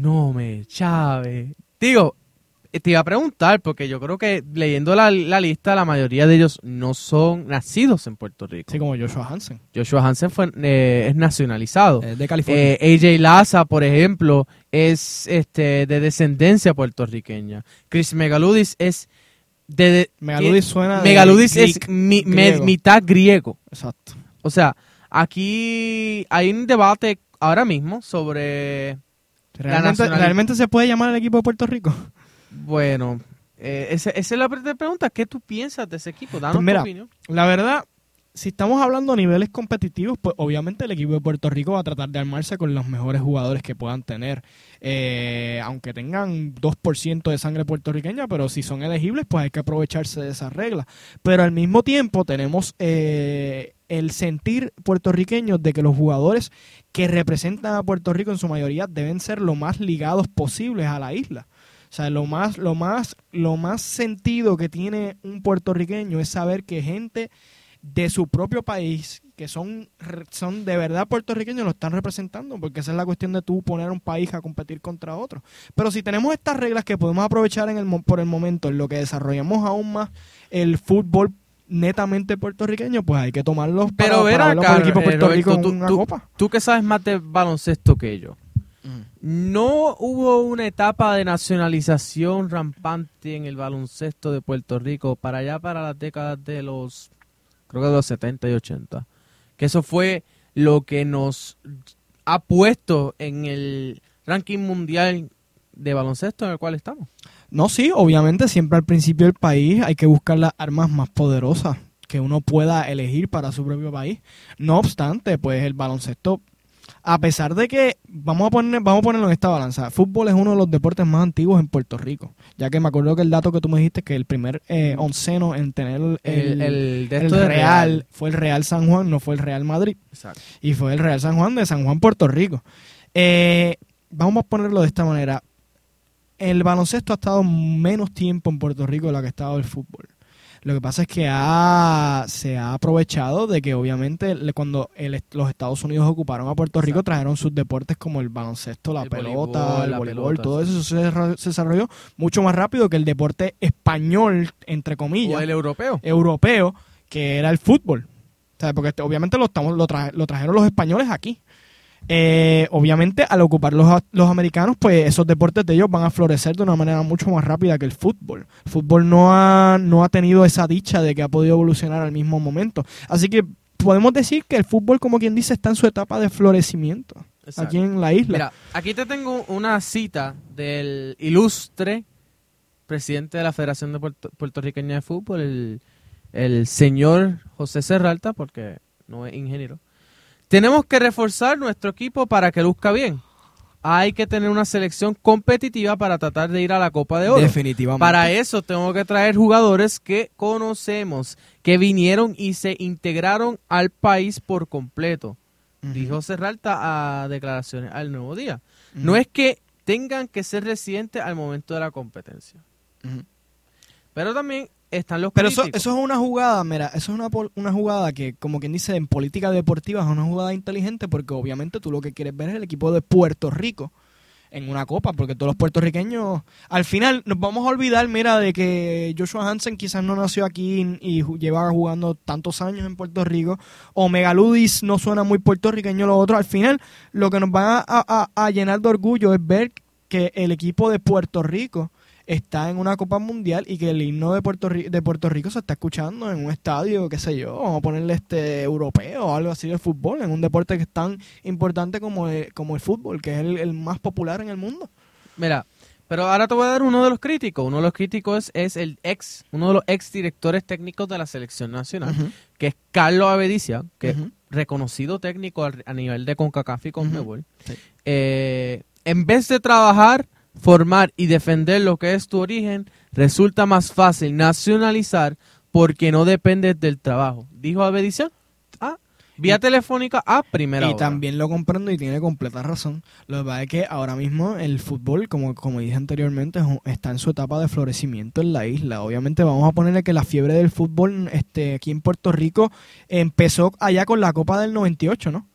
No me, Chávez. Digo, eh, te iba a preguntar, porque yo creo que leyendo la, la lista, la mayoría de ellos no son nacidos en Puerto Rico. Sí, como Joshua Hansen. Joshua Hansen fue, eh, es nacionalizado. Es de California. Eh, AJ Laza, por ejemplo, es este de descendencia puertorriqueña. Chris Megaludis es de, de- Megaludis suena de Megaludis es Greek, mi- me- griego. mitad griego. Exacto. O sea, aquí hay un debate ahora mismo sobre ¿Realmente. ¿Realmente se puede llamar al equipo de Puerto Rico? Bueno, eh, ese- esa es la pre- pregunta. ¿Qué tú piensas de ese equipo? Danos Pues mira, tu opinión. La verdad, si estamos hablando a niveles competitivos, pues obviamente el equipo de Puerto Rico va a tratar de armarse con los mejores jugadores que puedan tener. Eh, aunque tengan 2% de sangre puertorriqueña, pero si son elegibles, pues hay que aprovecharse de esas reglas. Pero al mismo tiempo tenemos eh, el sentir puertorriqueño de que los jugadores que representan a Puerto Rico en su mayoría deben ser lo más ligados posibles a la isla. O sea, lo más, lo más, lo más sentido que tiene un puertorriqueño es saber que gente de su propio país, que son, son de verdad puertorriqueños, lo están representando, porque esa es la cuestión de tú poner un país a competir contra otro. Pero si tenemos estas reglas que podemos aprovechar en el, por el momento, en lo que desarrollamos aún más el fútbol netamente puertorriqueño, pues hay que tomarlos para, Pero ver para acá, el equipo Puerto Rico Roberto, en una tú- copa. Tú que sabes más de baloncesto que yo. ¿No hubo una etapa de nacionalización rampante en el baloncesto de Puerto Rico para allá para las décadas de los, creo que de los 70 y 80? Que eso fue lo que nos ha puesto en el ranking mundial de baloncesto en el cual estamos. No, sí, obviamente siempre al principio del país hay que buscar las armas más poderosas que uno pueda elegir para su propio país. No obstante, pues el baloncesto, a pesar de que, vamos a, poner, vamos a ponerlo en esta balanza, fútbol es uno de los deportes más antiguos en Puerto Rico, ya que me acuerdo que el dato que tú me dijiste, que el primer eh, onceno en tener el, El, el de el esto de Real, fue el Real San Juan, no fue el Real Madrid. Exacto. Y fue el Real San Juan de San Juan, Puerto Rico. Eh, vamos a ponerlo de esta manera. El baloncesto ha estado menos tiempo en Puerto Rico de lo que ha estado el fútbol. Lo que pasa es que ha- se ha aprovechado de que obviamente cuando el los Estados Unidos ocuparon a Puerto Rico Exacto. trajeron sus deportes como el baloncesto, la El pelota, voleibol, el la voleibol, pelota, todo eso se, desarro- se desarrolló mucho más rápido que el deporte español, entre comillas O el europeo. europeo que era el fútbol. O sea, porque este, obviamente lo, estamos, lo, lo trajeron los españoles aquí. Eh, obviamente, al ocupar los, los americanos, pues esos deportes de ellos van a florecer de una manera mucho más rápida que el fútbol. El fútbol no ha, no ha tenido esa dicha de que ha podido evolucionar al mismo momento. Así que podemos decir que el fútbol, como quien dice, está en su etapa de florecimiento Exacto. aquí en la isla. Mira, aquí te tengo una cita del ilustre presidente de la Federación de Puerto- Puertorriqueña de Fútbol, el, el señor José Serralta, porque no es ingeniero. Tenemos que reforzar nuestro equipo para que luzca bien. Hay que tener una selección competitiva para tratar de ir a la Copa de Oro. Definitivamente. Para eso tengo que traer jugadores que conocemos, que vinieron y se integraron al país por completo Ujú. dijo Serralta a declaraciones al Nuevo Día. No es que tengan que ser residentes al momento de la competencia. Pero también están los Pero eso, eso es una jugada, mira, eso es una, una jugada que, como quien dice, en política deportiva es una jugada inteligente porque obviamente tú lo que quieres ver es el equipo de Puerto Rico en una copa, porque todos los puertorriqueños, al final nos vamos a olvidar, mira, de que Joshua Hansen quizás no nació aquí y ju- lleva jugando tantos años en Puerto Rico, o Megaludis no suena muy puertorriqueño lo otro, al final lo que nos va a, a- a llenar de orgullo es ver que el equipo de Puerto Rico está en una Copa Mundial y que el himno de Puerto, de Puerto Rico se está escuchando en un estadio, qué sé yo, vamos a ponerle este europeo o algo así de fútbol, en un deporte que es tan importante como el, como el fútbol, que es el, el más popular en el mundo. Mira, pero ahora te voy a dar uno de los críticos. Uno de los críticos es el ex, uno de los ex directores técnicos de la selección nacional, que es Carlos Avedicia, que es Ujú. reconocido técnico a nivel de CONCACAF y CONMEBOL. Sí. Eh, en vez de trabajar, formar y defender lo que es tu origen, resulta más fácil nacionalizar porque no dependes del trabajo. Dijo Avedicia. Ah, vía telefónica a primera Y hora. también lo comprendo y tiene completa razón. Lo que pasa es que ahora mismo el fútbol, como, como dije anteriormente, está en su etapa de florecimiento en la isla. Obviamente vamos a ponerle que la fiebre del fútbol este, aquí en Puerto Rico empezó allá con la Copa del 98, ¿no?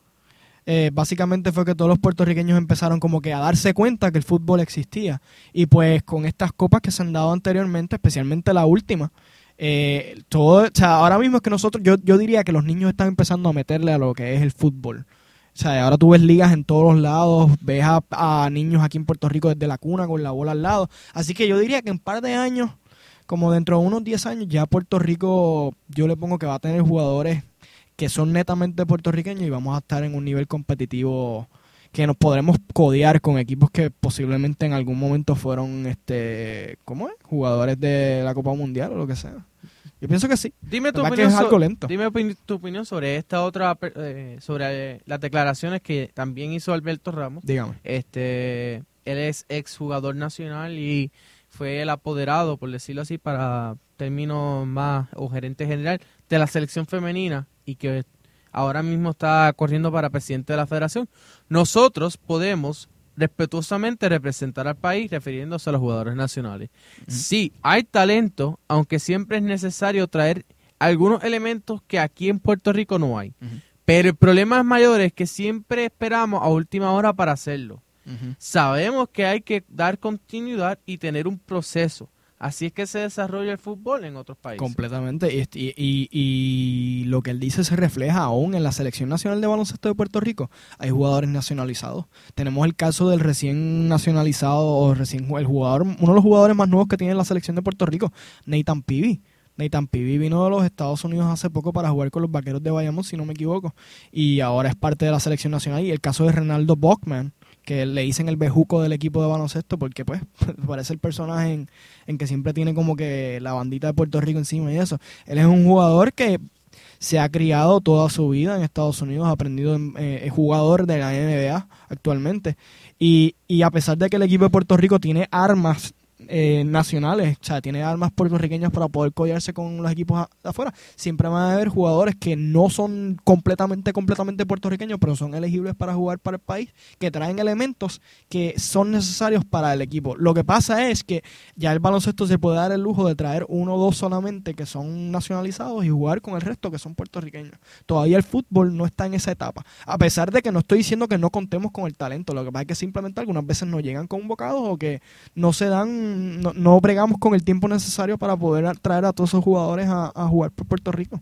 Eh, básicamente fue que todos los puertorriqueños empezaron como que a darse cuenta que el fútbol existía. Y pues con estas copas que se han dado anteriormente, especialmente la última, eh, todo, o sea, ahora mismo es que nosotros, yo, yo diría que los niños están empezando a meterle a lo que es el fútbol. O sea, ahora tú ves ligas en todos los lados, ves a, a niños aquí en Puerto Rico desde la cuna con la bola al lado. Así que yo diría que en un par de años, como dentro de unos 10 años, ya Puerto Rico, yo le pongo que va a tener jugadores que son netamente puertorriqueños y vamos a estar en un nivel competitivo que nos podremos codear con equipos que posiblemente en algún momento fueron este ¿cómo es? jugadores de la Copa Mundial o lo que sea. Yo pienso que sí. Dime tu, opinión, so- lento. dime tu opinión sobre esta otra, eh, sobre eh, las declaraciones que también hizo Alberto Ramos. Dígame. Este, él es exjugador nacional y fue el apoderado, por decirlo así, para términos más, o gerente general de la selección femenina y que ahora mismo está corriendo para presidente de la federación. Nosotros podemos respetuosamente representar al país refiriéndose a los jugadores nacionales. Sí, hay talento, aunque siempre es necesario traer algunos elementos que aquí en Puerto Rico no hay. Pero el problema mayor es que siempre esperamos a última hora para hacerlo. Sabemos que hay que dar continuidad y tener un proceso. Así es que se desarrolla el fútbol en otros países. Completamente. Y, y, y- lo que él dice se refleja aún en la Selección Nacional de Baloncesto de Puerto Rico. Hay jugadores nacionalizados. Tenemos el caso del recién nacionalizado, o recién el jugador, uno de los jugadores más nuevos que tiene la Selección de Puerto Rico, Nathan Peavy. Nathan Peavy vino de los Estados Unidos hace poco para jugar con los Vaqueros de Bayamón, si no me equivoco. Y ahora es parte de la Selección Nacional. Y el caso de Renaldo Bockman, que le dicen el bejuco del equipo de baloncesto porque pues parece el personaje en, que siempre tiene como que la bandita de Puerto Rico encima y eso. Él es un jugador que se ha criado toda su vida en Estados Unidos, ha aprendido, en- eh, es jugador de la NBA actualmente. Y, y a pesar de que el equipo de Puerto Rico tiene armas eh, nacionales, o sea, tiene armas puertorriqueñas para poder codearse con los equipos afuera, siempre van a haber jugadores que no son completamente, completamente puertorriqueños, pero son elegibles para jugar para el país, que traen elementos que son necesarios para el equipo. Lo que pasa es que ya el baloncesto se puede dar el lujo de traer uno o dos solamente que son nacionalizados y jugar con el resto que son puertorriqueños. Todavía el fútbol no está en esa etapa. A pesar de que no estoy diciendo que no contemos con el talento, lo que pasa es que simplemente algunas veces no llegan convocados o que no se dan, no, no bregamos con el tiempo necesario para poder traer a todos esos jugadores a, a jugar por Puerto Rico.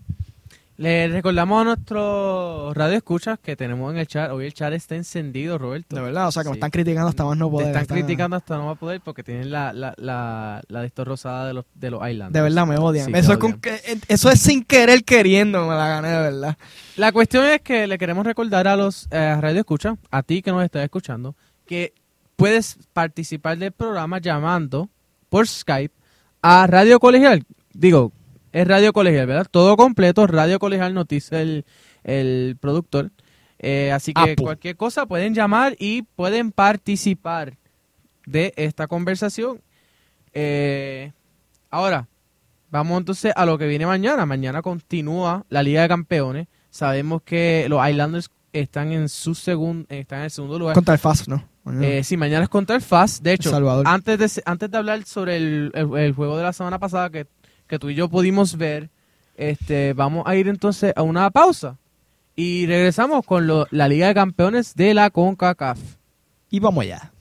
Le recordamos a nuestros radio escuchas que tenemos en el chat. Hoy el chat está encendido, Roberto. De verdad, o sea que me Sí. están criticando hasta más no Te poder. están Está- criticando hasta no va a poder porque tienen la, la, la, la de rosada de los, de los Islanders. De verdad me odian. Sí, te eso, es odian. con eso es sin querer queriendo, me la gané de verdad. La cuestión es que le queremos recordar a los eh, radio escucha, a ti que nos estás escuchando, que puedes participar del programa llamando por Skype a Radio Colegial. Digo, es Radio Colegial, ¿verdad? Todo completo, Radio Colegial, dice el, el productor. Eh, así que Apu. cualquier cosa pueden llamar y pueden participar de esta conversación. Eh, ahora, vamos entonces a lo que viene mañana. Mañana continúa la Liga de Campeones. Sabemos que los Islanders están en su segundo, están en el segundo lugar. Contra el FAS, ¿no? Eh, sí, mañana es contra el FAS. De hecho, Salvador. antes de, antes de hablar sobre el, el- el juego de la semana pasada que, que tú y yo pudimos ver, este, vamos a ir entonces a una pausa. Y regresamos con lo- la Liga de Campeones de la CONCACAF. y vamos allá.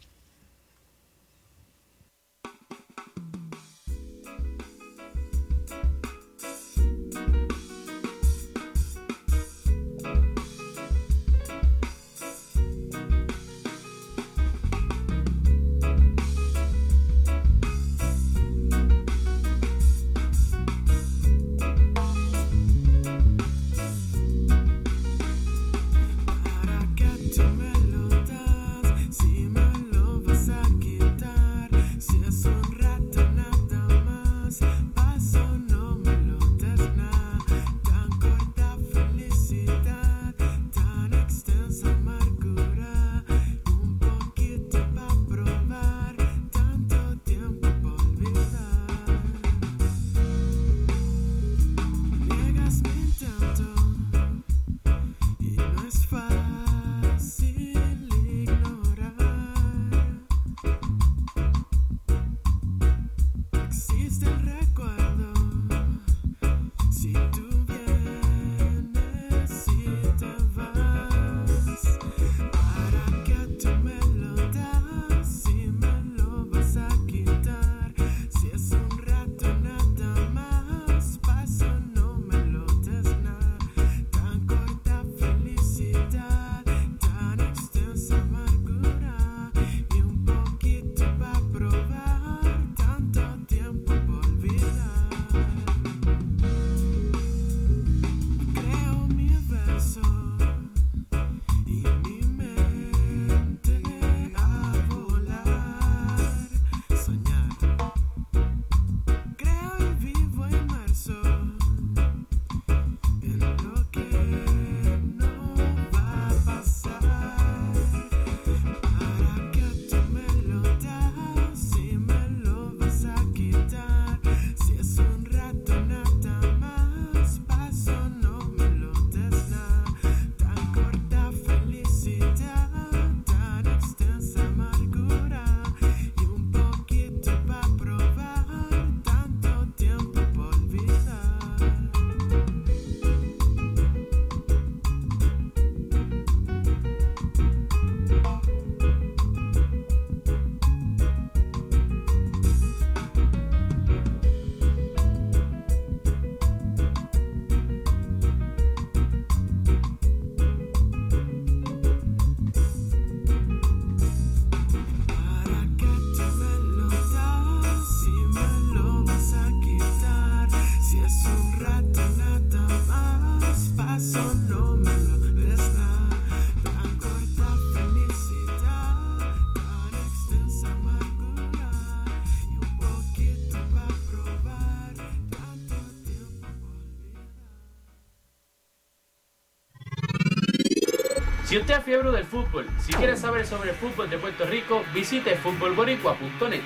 Usted es fiebre del fútbol, si quiere saber sobre el fútbol de Puerto Rico, visite futbolboricua.net.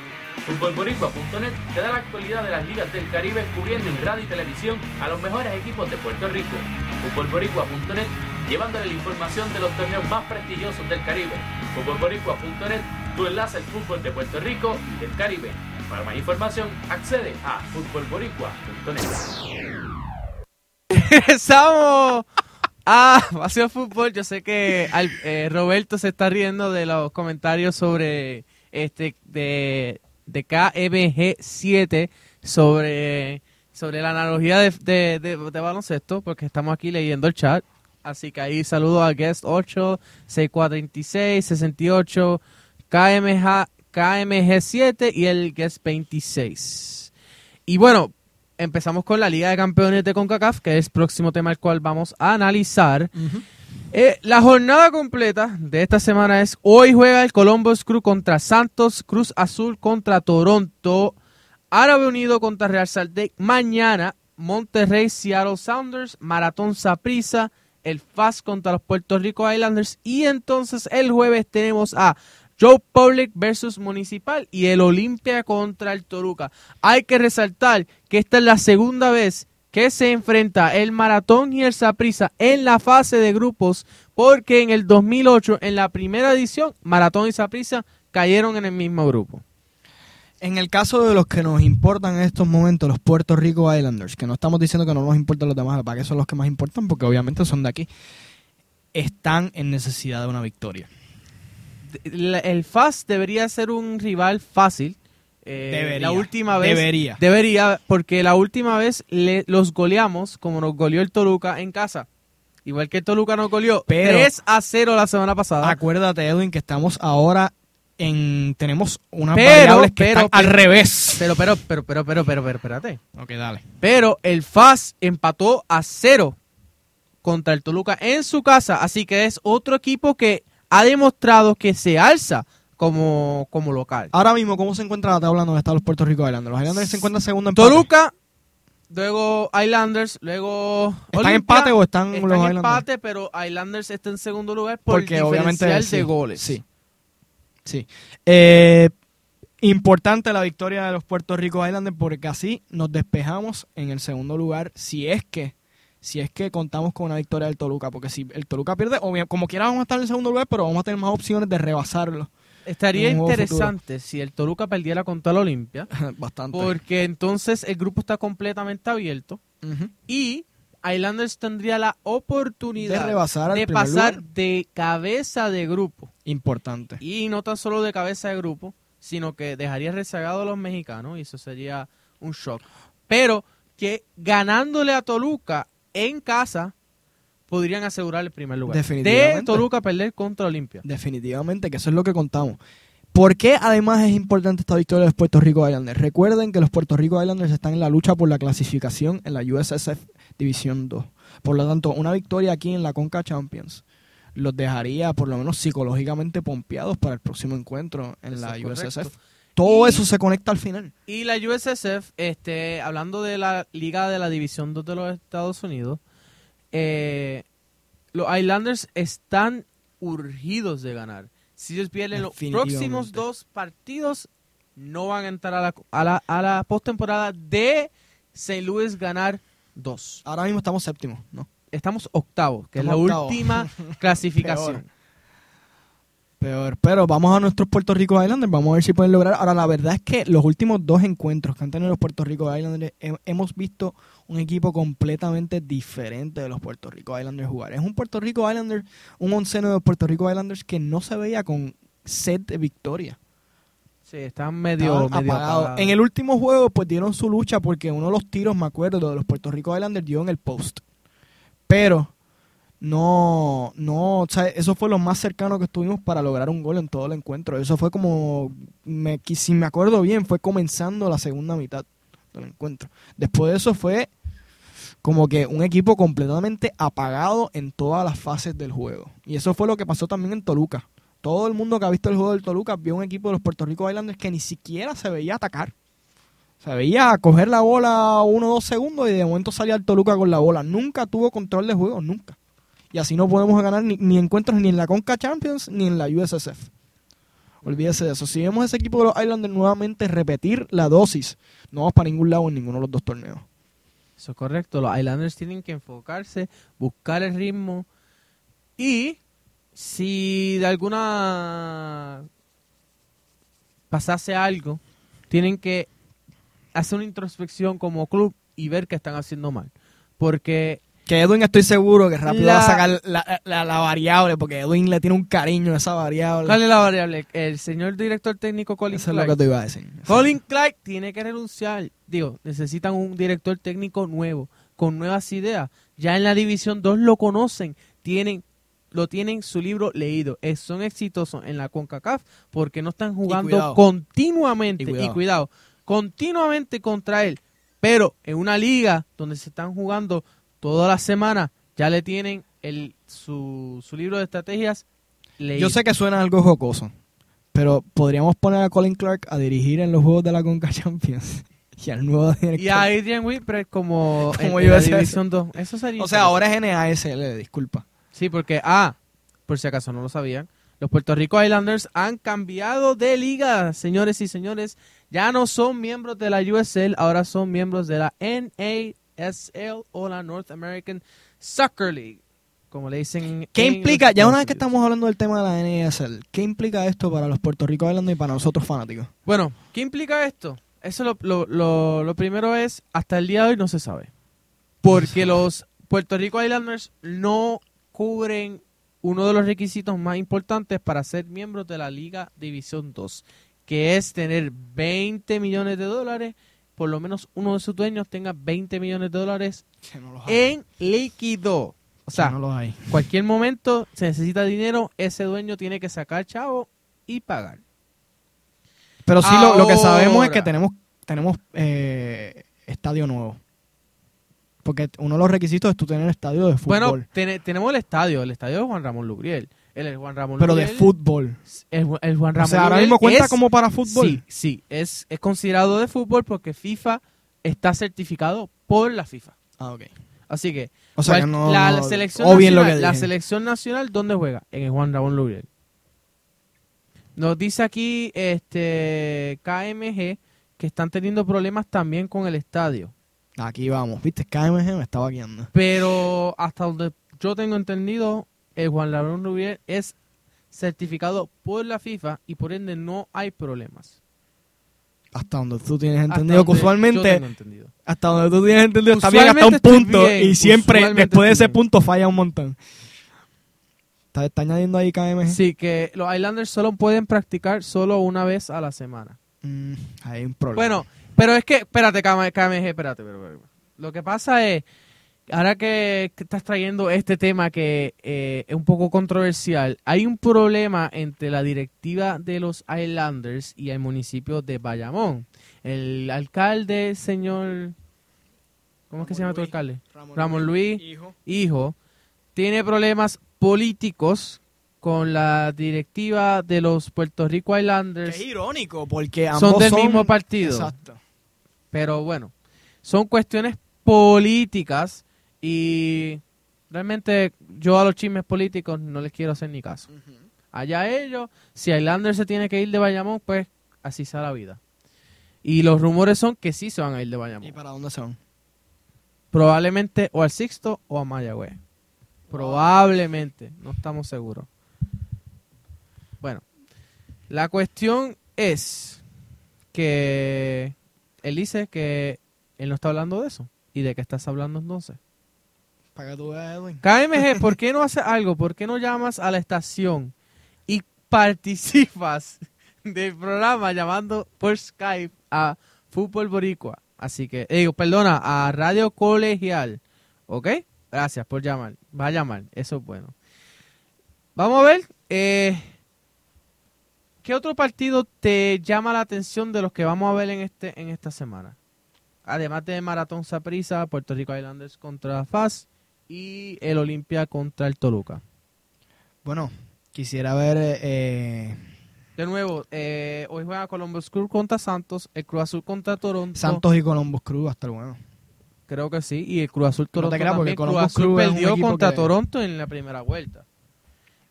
Futbolboricua.net te da la actualidad de las ligas del Caribe cubriendo en radio y televisión a los mejores equipos de Puerto Rico. Futbolboricua.net llevándole la información de los torneos más prestigiosos del Caribe. Futbolboricua.net, tu enlace al fútbol de Puerto Rico y del Caribe. Para más información, accede a futbolboricua.net. Estamos a Pasión Fútbol. Yo sé que al- eh, Roberto se está riendo de los comentarios sobre este de, de KMG 7 sobre, sobre la analogía de, de, baloncesto, porque estamos aquí leyendo el chat. Así que ahí saludo a Guest 8, 6436, 68, KMG, KMG 7 y el Guest 26. Y bueno, empezamos con la Liga de Campeones de CONCACAF, que es el próximo tema al cual vamos a analizar. Eh, la jornada completa de esta semana es hoy juega el Columbus Crew contra Santos, Cruz Azul contra Toronto, Árabe Unido contra Real Salt mañana Monterrey, Seattle Sounders, Maratón Saprissa, el FAS contra los Puerto Rico Islanders y entonces el jueves tenemos a Joe Public versus Municipal y el Olimpia contra el Toruca. Hay que resaltar que esta es la segunda vez que se enfrenta el Maratón y el Saprissa en la fase de grupos porque en el 2008 en la primera edición Maratón y Saprissa cayeron en el mismo grupo. En el caso de los que nos importan en estos momentos, los Puerto Rico Islanders, que no estamos diciendo que no nos importan los demás, para que son los que más importan, porque obviamente son de aquí, están en necesidad de una victoria. El FAS debería ser un rival fácil. Eh, Debería. La última vez. Debería. Debería, porque la última vez le- los goleamos como nos goleó el Toluca en casa. Igual que el Toluca nos goleó Pero- 3 a 0 la semana pasada. Acuérdate, Edwin, que estamos ahora en... Tenemos unas Pero, variables que pero, están al pero- revés. Pero, pero, pero, pero, pero, pero, pero, espérate. ok, dale. Pero el FAS empató a cero contra el Toluca en su casa. Así que es otro equipo que ha demostrado que se alza como, como local. Ahora mismo, ¿cómo se encuentra la tabla donde están los Puerto Rico Islanders? Los Islanders se encuentran segundo en Toluca, luego Islanders, luego. ¿Están Olimpia. empate o están Están los en Islanders? empate, pero Islanders está en segundo lugar por Porque obviamente diferencial sí, de goles. Sí. Sí. Eh, importante la victoria de los Puerto Rico Islanders porque así nos despejamos en el segundo lugar si es que si es que contamos con una victoria del Toluca, porque si el Toluca pierde, obvia- como quiera vamos a estar en el segundo lugar, pero vamos a tener más opciones de rebasarlo. Estaría interesante si el Toluca perdiera contra el Olimpia, Bastante. porque entonces el grupo está completamente abierto y Islanders tendría la oportunidad De rebasar de pasar lugar. de cabeza de grupo. Importante. Y no tan solo de cabeza de grupo, sino que dejaría rezagado a los mexicanos y eso sería un shock. Pero que ganándole a Toluca en casa podrían asegurar el primer lugar. Definitivamente. De Toluca perder contra Olimpia. Definitivamente, que eso es lo que contamos. ¿Por qué además es importante esta victoria de los Puerto Rico Islanders? Recuerden que los Puerto Rico Islanders están en la lucha por la clasificación en la USSF División 2. Por lo tanto, una victoria aquí en la Conca Champions los dejaría por lo menos psicológicamente pompeados para el próximo encuentro en Eso la USSF. Todo Y- eso se conecta al final. Y la USSF, este, hablando de la liga de la División 2 de los Estados Unidos, eh, los Islanders están urgidos de ganar. Si ellos pierden los próximos dos partidos, no van a entrar a la, a la, a la postemporada de St. Louis ganar dos. Ahora mismo estamos séptimos, ¿no? Estamos octavos, que Estamos es la última clasificación. Peor. Pero vamos a nuestros Puerto Rico Islanders, vamos a ver si pueden lograr. Ahora, la verdad es que los últimos dos encuentros que han tenido los Puerto Rico Islanders, he- hemos visto un equipo completamente diferente de los Puerto Rico Islanders jugar. Es un Puerto Rico Islanders, un onceno de los Puerto Rico Islanders que no se veía con set de victoria. Sí, están medio, Estaban medio apagados. apagados. En el último juego, pues dieron su lucha porque uno de los tiros, me acuerdo, de los Puerto Rico Islanders dio en el post. Pero no, no, o sea, eso fue lo más cercano que estuvimos para lograr un gol en todo el encuentro. Eso fue como, me, si me acuerdo bien, fue comenzando la segunda mitad del encuentro. Después de eso fue como que un equipo completamente apagado en todas las fases del juego. Y eso fue lo que pasó también en Toluca. Todo el mundo que ha visto el juego del Toluca vio un equipo de los Puerto Rico Islanders que ni siquiera se veía atacar. Se veía coger la bola uno o dos segundos y de momento salía el Toluca con la bola. Nunca tuvo control de juego, nunca. Y así no podemos ganar ni, encuentros ni en la Conca Champions ni en la USSF. Olvídese de eso. Si vemos ese equipo de los Islanders nuevamente repetir la dosis, no vamos para ningún lado en ninguno de los dos torneos. Eso es correcto. Los Islanders tienen que enfocarse, buscar el ritmo y si de alguna pasase algo, tienen que hacer una introspección como club y ver qué están haciendo mal. Porque Que Edwin estoy seguro que rápido La- va a sacar la, la- la variable, porque Edwin le tiene un cariño a esa variable. ¿cuál es la variable? El señor director técnico Colin Eso es lo que te iba a decir. Colin Clark tiene que renunciar. Digo, necesitan un director técnico nuevo, con nuevas ideas. Ya en la División 2 lo conocen, tienen lo tienen su libro leído. Eh, son exitosos en la CONCACAF porque no están jugando continuamente. Y cuidado. continuamente contra él. Pero en una liga donde se están jugando toda la semana, ya le tienen el, su, su libro de estrategias leído. Yo sé que suena algo jocoso, pero podríamos poner a Colin Clark a dirigir en los juegos de la Conca Champions. Y al nuevo director. Y a Adrian Whitbread como, Como en, la. División 2. Eso sería O sea, ahora es NASL, disculpa. Sí, porque, ah, por si acaso no lo sabían, los Puerto Rico Islanders han cambiado de liga, señores y señores. Ya no son miembros de la USL, ahora son miembros de la NASL o la North American Soccer League, como le dicen. ¿Qué implica, ya una vez que estamos hablando del tema de la NASL, qué implica esto para los Puerto Rico Islanders y para nosotros fanáticos? Bueno, ¿qué implica esto? Eso lo, lo, lo, lo primero es, hasta el día de hoy no se sabe. Porque los Puerto Rico Islanders no cubren uno de los requisitos más importantes para ser miembros de la Liga División 2, que es tener 20 millones de dólares, por lo menos uno de sus dueños tenga 20 millones de dólares no en líquido. O sea, no los hay. cualquier momento se necesita dinero, ese dueño tiene que sacar chavo y pagar. Pero sí, lo, lo que sabemos es que tenemos, tenemos eh, estadio nuevo. Porque uno de los requisitos es tú tener estadio de fútbol. Bueno, tene- tenemos el estadio, el estadio de Juan Ramón Lubriel. El Juan Ramón pero de fútbol. El, el Juan Ramón O sea, ahora mismo cuenta es- como para fútbol. Sí, sí, es, es considerado de fútbol porque FIFA está certificado por la FIFA. Ah, ok. Así que, O sea, que no, la, no- selección o bien lo nacional, la selección nacional, ¿dónde juega? En el Juan Ramón Lubriel. Nos dice aquí este KMG que están teniendo problemas también con el estadio. Aquí vamos. Viste, KMG me estaba guiando. Pero hasta donde yo tengo entendido, el Juan Ramón Rubier es certificado por la FIFA y por ende no hay problemas. Hasta donde tú tienes entendido que usualmente, entendido. hasta donde tú tienes entendido, está bien hasta un punto. bien, y siempre después de ese bien. punto falla un montón. ¿Está, está añadiendo ahí KMG? Sí, que los Islanders solo pueden practicar solo una vez a la semana. Mm, hay un problema. Bueno, pero es que, espérate, KM- KMG, espérate, pero, pero- Lo que pasa es, ahora que, que estás trayendo este tema que eh, es un poco controversial, hay un problema entre la directiva de los Islanders y el municipio de Bayamón. El alcalde, señor... ¿Cómo es que se llama tu alcalde? Ramón Luis. Hijo. hijo, tiene problemas políticos con la directiva de los Puerto Rico Islanders. es irónico, porque ambos Son del son mismo partido. Exacto. Pero bueno, son cuestiones políticas y realmente yo a los chismes políticos no les quiero hacer ni caso. Allá ellos, si Islanders se tiene que ir de Bayamón, pues así sea la vida. Y los rumores son que sí se van a ir de ¿Y Bayamón. para dónde son? Probablemente o al Sixto o a Mayagüez. Probablemente, no estamos seguros. Bueno, la cuestión es que él dice que él no está hablando de eso. ¿Y de qué estás hablando entonces? Para que tú veas, Edwin. KMG, ¿por qué no haces algo? ¿Por qué no llamas a la estación y participas del programa llamando por Skype a Fútbol Boricua? Así que, eh, digo, perdona, a Radio Colegial. ¿Ok? Gracias por llamar. Va a llamar, eso es bueno. Vamos a ver, eh, ¿qué otro partido te llama la atención de los que vamos a ver en este en esta semana? Además de Maratón Saprissa, Puerto Rico Islanders contra FAS y el Olimpia contra el Toluca. Bueno, quisiera ver... eh, De nuevo, eh, hoy juega Columbus Crew contra Santos, el Cruz Azul contra Toronto. Santos y Columbus Cruz va a estar bueno. Creo que sí. Y el Cruz Azul No Toronto también. Cruz Azul Crew perdió contra que- Toronto en la primera vuelta.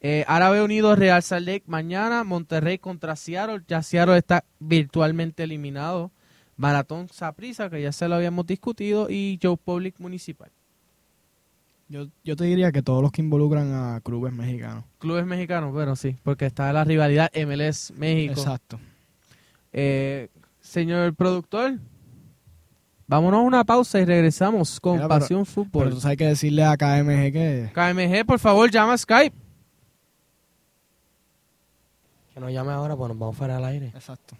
Eh, Árabe Unido Real Salt Lake mañana. Monterrey contra Seattle. Ya Seattle está virtualmente eliminado. Maratón Saprisa, que ya se lo habíamos discutido. Y Joe Public Municipal. Yo, yo te diría que todos los que involucran a clubes mexicanos. Clubes mexicanos, bueno, sí. Porque está la rivalidad MLS México. Exacto. Eh, señor productor, vámonos a una pausa y regresamos con Mira, pero- Pasión Fútbol. Pero tú sabes que decirle a KMG que... KMG, por favor, llama a Skype. Que nos llame ahora, pues nos vamos fuera al aire. Exacto.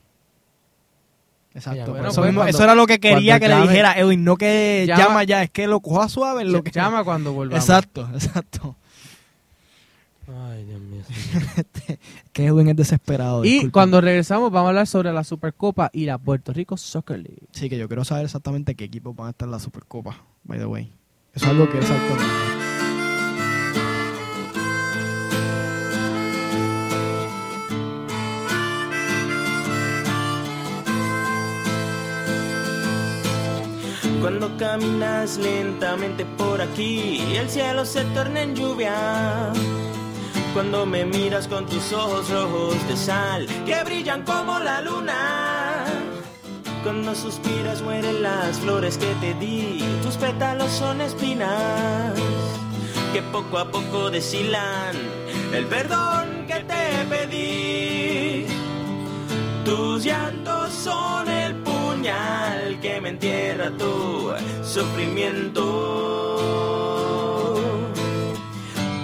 Exacto. bueno, eso, pues, mismo- cuando- eso era lo que quería que le dijera Edwin, no que Llama- llama, ya, es que lo coja suave. Lo que... Llama cuando volvamos. Exacto, exacto. Ay, Dios mío. señor. Que Edwin es desesperado. Y disculpen. cuando regresamos vamos a hablar sobre la Supercopa y la Puerto Rico Soccer League. Sí, que yo quiero saber exactamente qué equipos van a estar en la Supercopa, by the way. Eso es algo que exacto. Cuando caminas lentamente por aquí, el cielo se torna en lluvia. Cuando me miras con tus ojos rojos de sal, que brillan como la luna. Cuando suspiras mueren las flores que te di, tus pétalos son espinas, que poco a poco deshilan el perdón que te pedí. Tus llantos son el puñal que me entierra tu sufrimiento.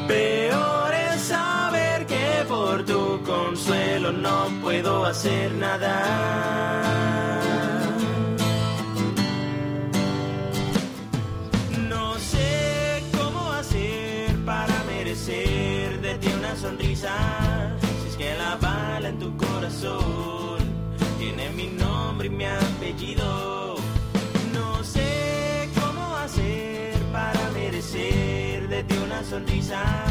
Peor es saber que por tu consuelo no puedo hacer nada. Sonrisa.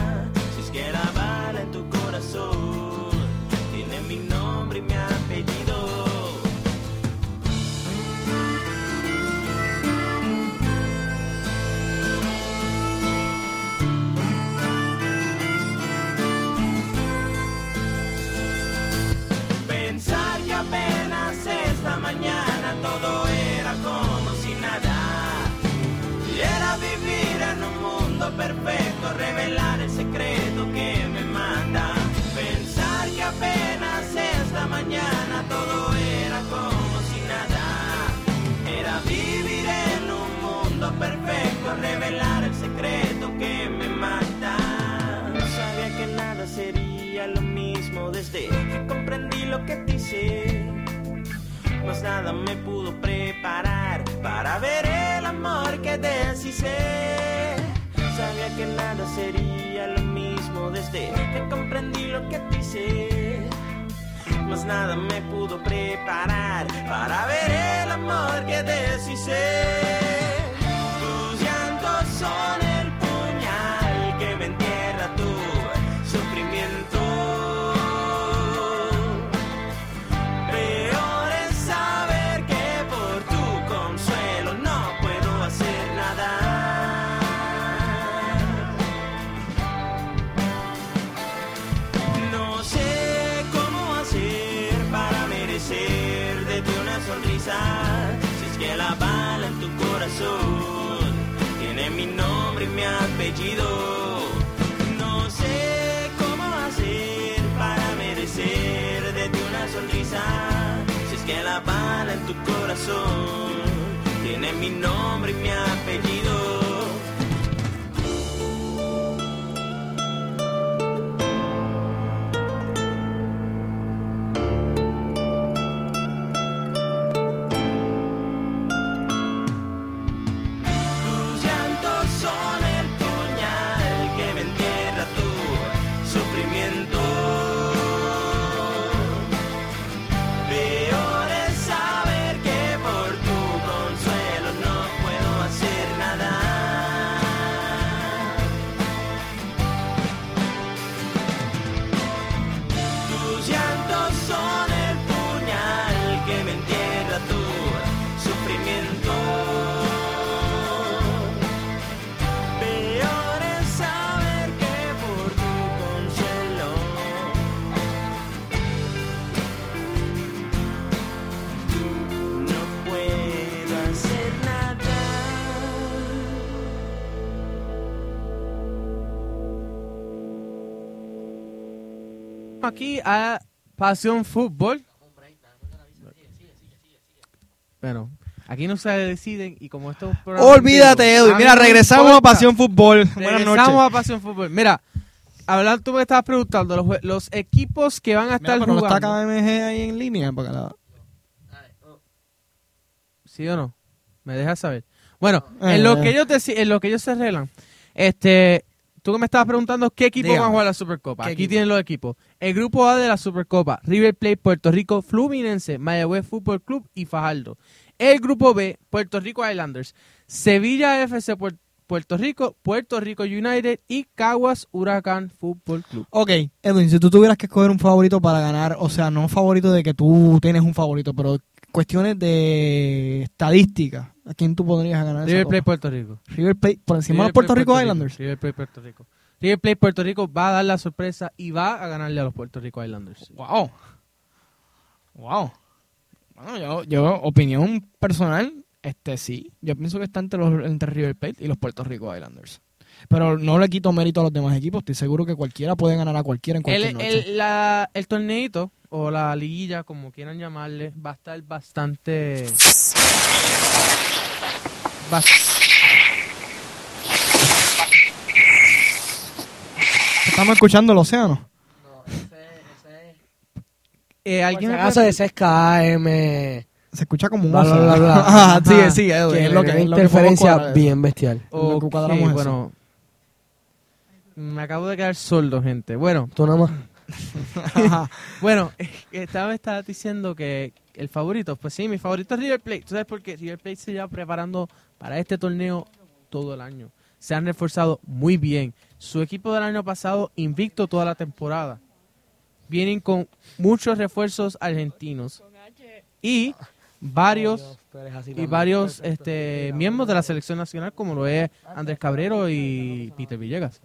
Revelar el secreto que me mata. No sabía que nada sería lo mismo desde que comprendí lo que dice. Mas nada me pudo preparar para ver el amor que deshice. Sabía que nada sería lo mismo desde que comprendí lo que dice. Mas nada me pudo preparar para ver el amor que deshice. Que la bala en tu corazón tiene mi nombre y mi apellido. Aquí a Pasión Fútbol. Bueno, aquí no se deciden y como esto es Olvídate, Edwin. Mira, regresamos a. Pasión Fútbol. Buenas Regresamos noches. a Pasión Fútbol. Mira, hablando, tú me estabas preguntando, los, los equipos que van a Mira, estar pero no está jugando. KMG ahí en línea. Porque la... ¿Sí o no? Me dejas saber. Bueno, Eh, en lo eh. que ellos en lo que ellos se arreglan, este, tú que me estabas preguntando qué equipo Dígame. van a jugar la Supercopa. ¿Qué Aquí equipo? tienen los equipos. El grupo A de la Supercopa, River Plate, Puerto Rico, Fluminense, Mayagüez Fútbol Club y Fajardo. El grupo B, Puerto Rico Islanders, Sevilla FC Puer- Puerto Rico, Puerto Rico United y Caguas Huracán Fútbol Club. Ok, Edwin, si tú tuvieras que escoger un favorito para ganar, o sea, no un favorito de que tú tienes un favorito, pero cuestiones de estadística, ¿a quién tú podrías ganar esa River copa? Plate Puerto Rico. River Plate por encima de River los Puerto Plate, Rico Islanders. River Plate Puerto Rico. River Plate Puerto Rico va a dar la sorpresa y va a ganarle a los Puerto Rico Islanders. Wow. Wow. Bueno, yo, yo, opinión personal, este sí. Yo pienso que está entre, los, entre River Plate y los Puerto Rico Islanders. Pero no le quito mérito a los demás equipos. Estoy seguro que cualquiera puede ganar a cualquiera en cualquier El, noche. el, la, el torneito o la liguilla, como quieran llamarle, va a estar bastante... bas- Estamos escuchando el océano. Eh, Por ¿Alguien si me acaso puede- ese es KM. Se escucha como un Bla, bla. Ajá, Edwin, Que es lo que, una es lo que interferencia bien bestial. eso. bueno, me acabo de quedar sordo, gente. Bueno, Tú nada más. Bueno, esta vez estaba diciendo que el favorito, pues sí, mi favorito es River Plate. ¿Tú sabes por qué? River Plate se lleva preparando para este torneo todo el año. Se han reforzado muy bien. Su equipo del año pasado invicto toda la temporada. Vienen con muchos refuerzos argentinos y varios y varios este miembros de la selección nacional como lo es Andrés Cabrero y Peter Villegas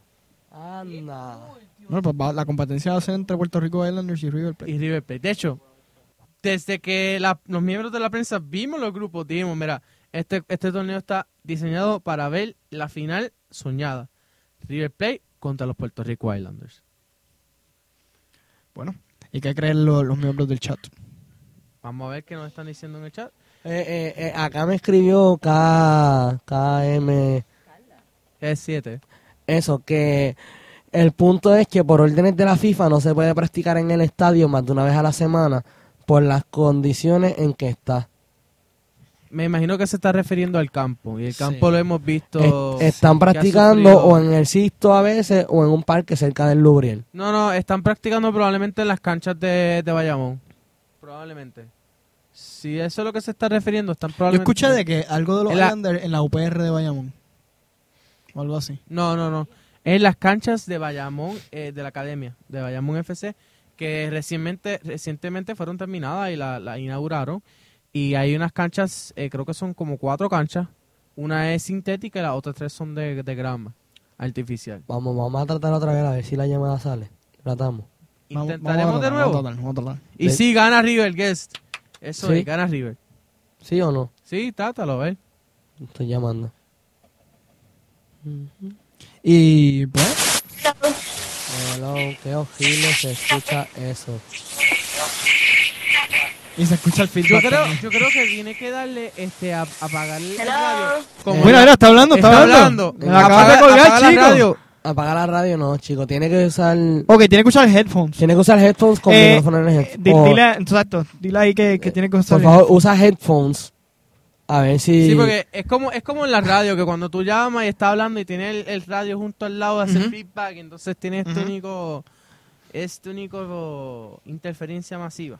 Anda. Bueno, pues va- la competencia va a ser entre Puerto Rico Islanders y River Plate. y River Plate. De hecho, desde que la- los miembros de la prensa vimos los grupos, dijimos, mira, este, este torneo está diseñado para ver la final soñada. River Plate contra los Puerto Rico Islanders. Bueno, ¿y qué creen lo- los miembros del chat? Vamos a ver qué nos están diciendo en el chat. Eh, eh, eh, acá me escribió K, KM. Es 7. Eso, que el punto es que por órdenes de la FIFA no se puede practicar en el estadio más de una vez a la semana por las condiciones en que está. Me imagino que se está refiriendo al campo. Y el Sí. campo lo hemos visto. Es- están practicando o en el Sisto a veces o en un parque cerca del Lubriel. No, no, están practicando probablemente en las canchas de, de Bayamón. Probablemente. Si eso es lo que se está refiriendo, están Yo probablemente. escuché de que algo de los En la- en la UPR de Bayamón. O algo así. No, no, no. En las canchas de Bayamón, eh, de la academia, de Bayamón FC, que recientemente, recientemente fueron terminadas y la, la inauguraron. Y hay unas canchas, eh, creo que son como cuatro canchas. Una es sintética y las otras tres son de, de grama artificial. Vamos, vamos a tratar otra vez a ver si la llamada sale. Tratamos. Intentaremos vamos de nuevo. Vamos a tratar, vamos a tratar. Y De- sí, gana River, guest. Eso ¿Sí? es, gana River. ¿Sí o no? Sí, trátalo, a ver. Estoy llamando. Y pues, Hello, qué horrible se escucha eso. y se escucha el Yo feedback. creo, también. yo creo que tiene que darle este a, apagar el radio. Como Mira, mira, está hablando, está, está hablando. hablando. Me la acabas de Apaga- colgar, apaga la chico. radio. Apaga la radio, no, chico. Tiene que usar. Ok, tiene que usar headphones. Tiene que usar headphones con Eh, micrófono en el headphone. Di- dile, exacto, dile ahí que, que tiene que usar por favor, usa headphones. A ver si. Sí, porque es como, es como en la radio, que cuando tú llamas y estás hablando y tienes el, el radio junto al lado, hace Ujú. feedback, entonces tienes este Ujú. único, este único interferencia masiva.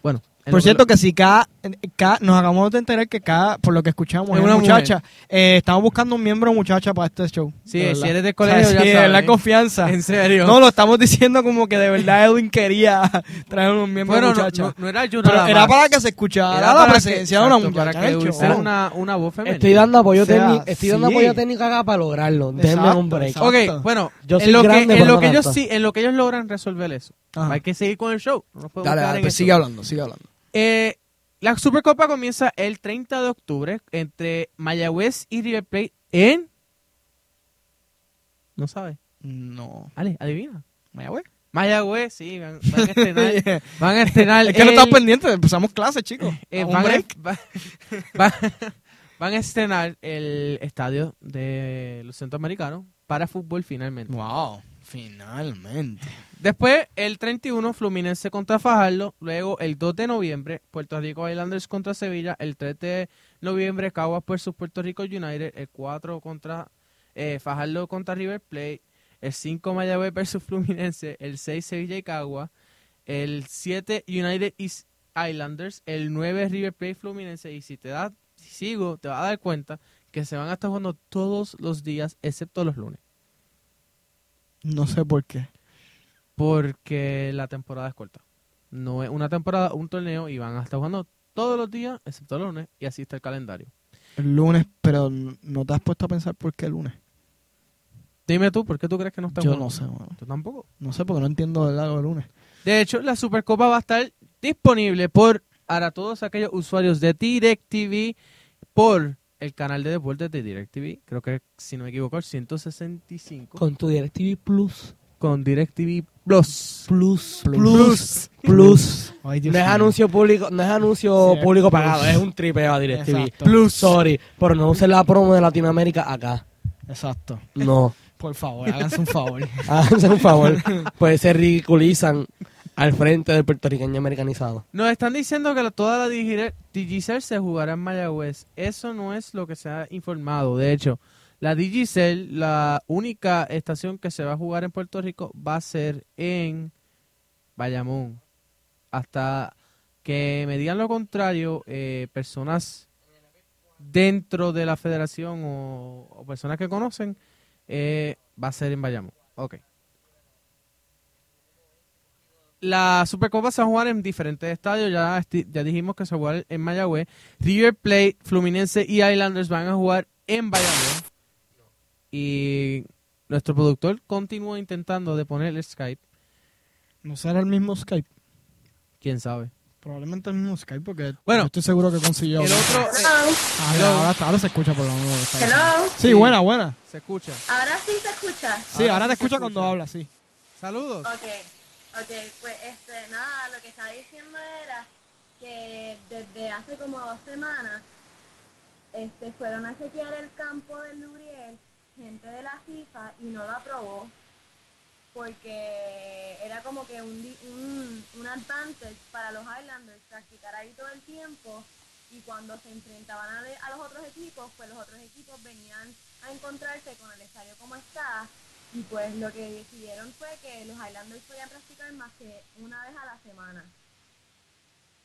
Bueno. Por cierto que si K, K, nos acabamos de enterar que K, por lo que escuchamos, Es una muchacha. Eh, estamos buscando un miembro muchacha para este show. Sí, de si eres del O sea, colegio, sí, sabes. verdad confianza. En serio. No, lo estamos diciendo como que de verdad Edwin quería traer un miembro bueno, muchacha. no, no era yo Pero nada era más. para que se escuchara Era la para presencia de una muchacha. Para que en el usara show. una, una voz femenina. Estoy dando apoyo O sea, técnico. Estoy dando apoyo técnico acá para lograrlo. Denme un break. exacto. Ok, bueno, Yo soy en lo, que, en, pero lo que ellos sí, en lo que ellos logran resolver eso. Ajá. Hay que seguir con el show. No nos podemos Dale, dale, pues sigue hablando, sigue hablando. Eh, la Supercopa comienza el 30 de octubre entre Mayagüez y River Plate en... No sabes. No. Ale, adivina. Mayagüez. Mayagüez, sí, van, van a estrenar. van a estrenar. Es que no estamos pendientes, empezamos clases, chicos. eh, a, va- van a estrenar el estadio de los centroamericanos para fútbol finalmente. Wow, finalmente. Después, el 31, Fluminense contra Fajardo. Luego, el 2 de noviembre, Puerto Rico Islanders contra Sevilla. El 3 de noviembre, Caguas versus Puerto Rico United. El 4 contra eh, Fajardo contra River Plate. El 5, Mayagüez versus Fluminense. El 6, Sevilla y Caguas. El 7, United East Islanders. El 9, River Plate Fluminense. Y si te da, si sigo, te vas a dar cuenta que se van a estar jugando todos los días, excepto los lunes. No sé por qué. porque la temporada es corta. No es una temporada, un torneo y van a estar jugando todos los días, excepto el lunes, y así está el calendario. El lunes, pero no te has puesto a pensar por qué el lunes. Dime tú, ¿por qué tú crees que no está Yo jugando? no sé, mano. Yo tampoco. No sé porque no entiendo el lado del lunes. De hecho, la Supercopa va a estar disponible por para todos aquellos usuarios de DirecTV por el canal de deportes de DirecTV. Creo que, si no me equivoco, el 165 con, Con tu DirecTV Plus. DirecTV Plus. Plus. Plus. Plus. Ay, Dios No es anuncio público, no es anuncio Sí, público plus. pagado, es un tripeo a DirecTV. Exacto. Plus. Sorry, pero no usen la promo de Latinoamérica acá. Exacto. No. Por favor, háganse un favor. Háganse un favor. Pues se ridiculizan al frente del puertorriqueño americanizado. Nos están diciendo que toda la Digi- Digicel se jugará en Mayagüez. Eso no es lo que se ha informado. De hecho, la Digicel, la única estación que se va a jugar en Puerto Rico, va a ser en Bayamón. Hasta que me digan lo contrario, eh, personas dentro de la federación o, o personas que conocen, eh, va a ser en Bayamón. Ok. La Supercopa se va a jugar en diferentes estadios. Ya, ya dijimos que se va a jugar en Mayagüez. River Plate, Fluminense y Islanders van a jugar en Bayamón. Y nuestro productor continúa intentando de poner el Skype. No será el mismo Skype. ¿Quién sabe? Probablemente el mismo Skype porque Bueno, yo estoy seguro que consiguió. El otro eh, Ah, ahora, ahora se escucha por lo menos. Sí, Sí. buena, buena. se escucha. Ahora sí se escucha. Sí, ahora, Ahora sí te se escucha escucha. cuando habla, sí. Saludos. Ok, ok, pues este, nada, lo que estaba diciendo era que desde hace como dos semanas este, fueron a chequear el campo del Luriel, gente de la FIFA, y no lo aprobó porque era como que un, un, un advantage para los Highlanders practicar ahí todo el tiempo y cuando se enfrentaban a los otros equipos, pues los otros equipos venían a encontrarse con el estadio como está y pues lo que decidieron fue que los Highlanders podían practicar más que una vez a la semana.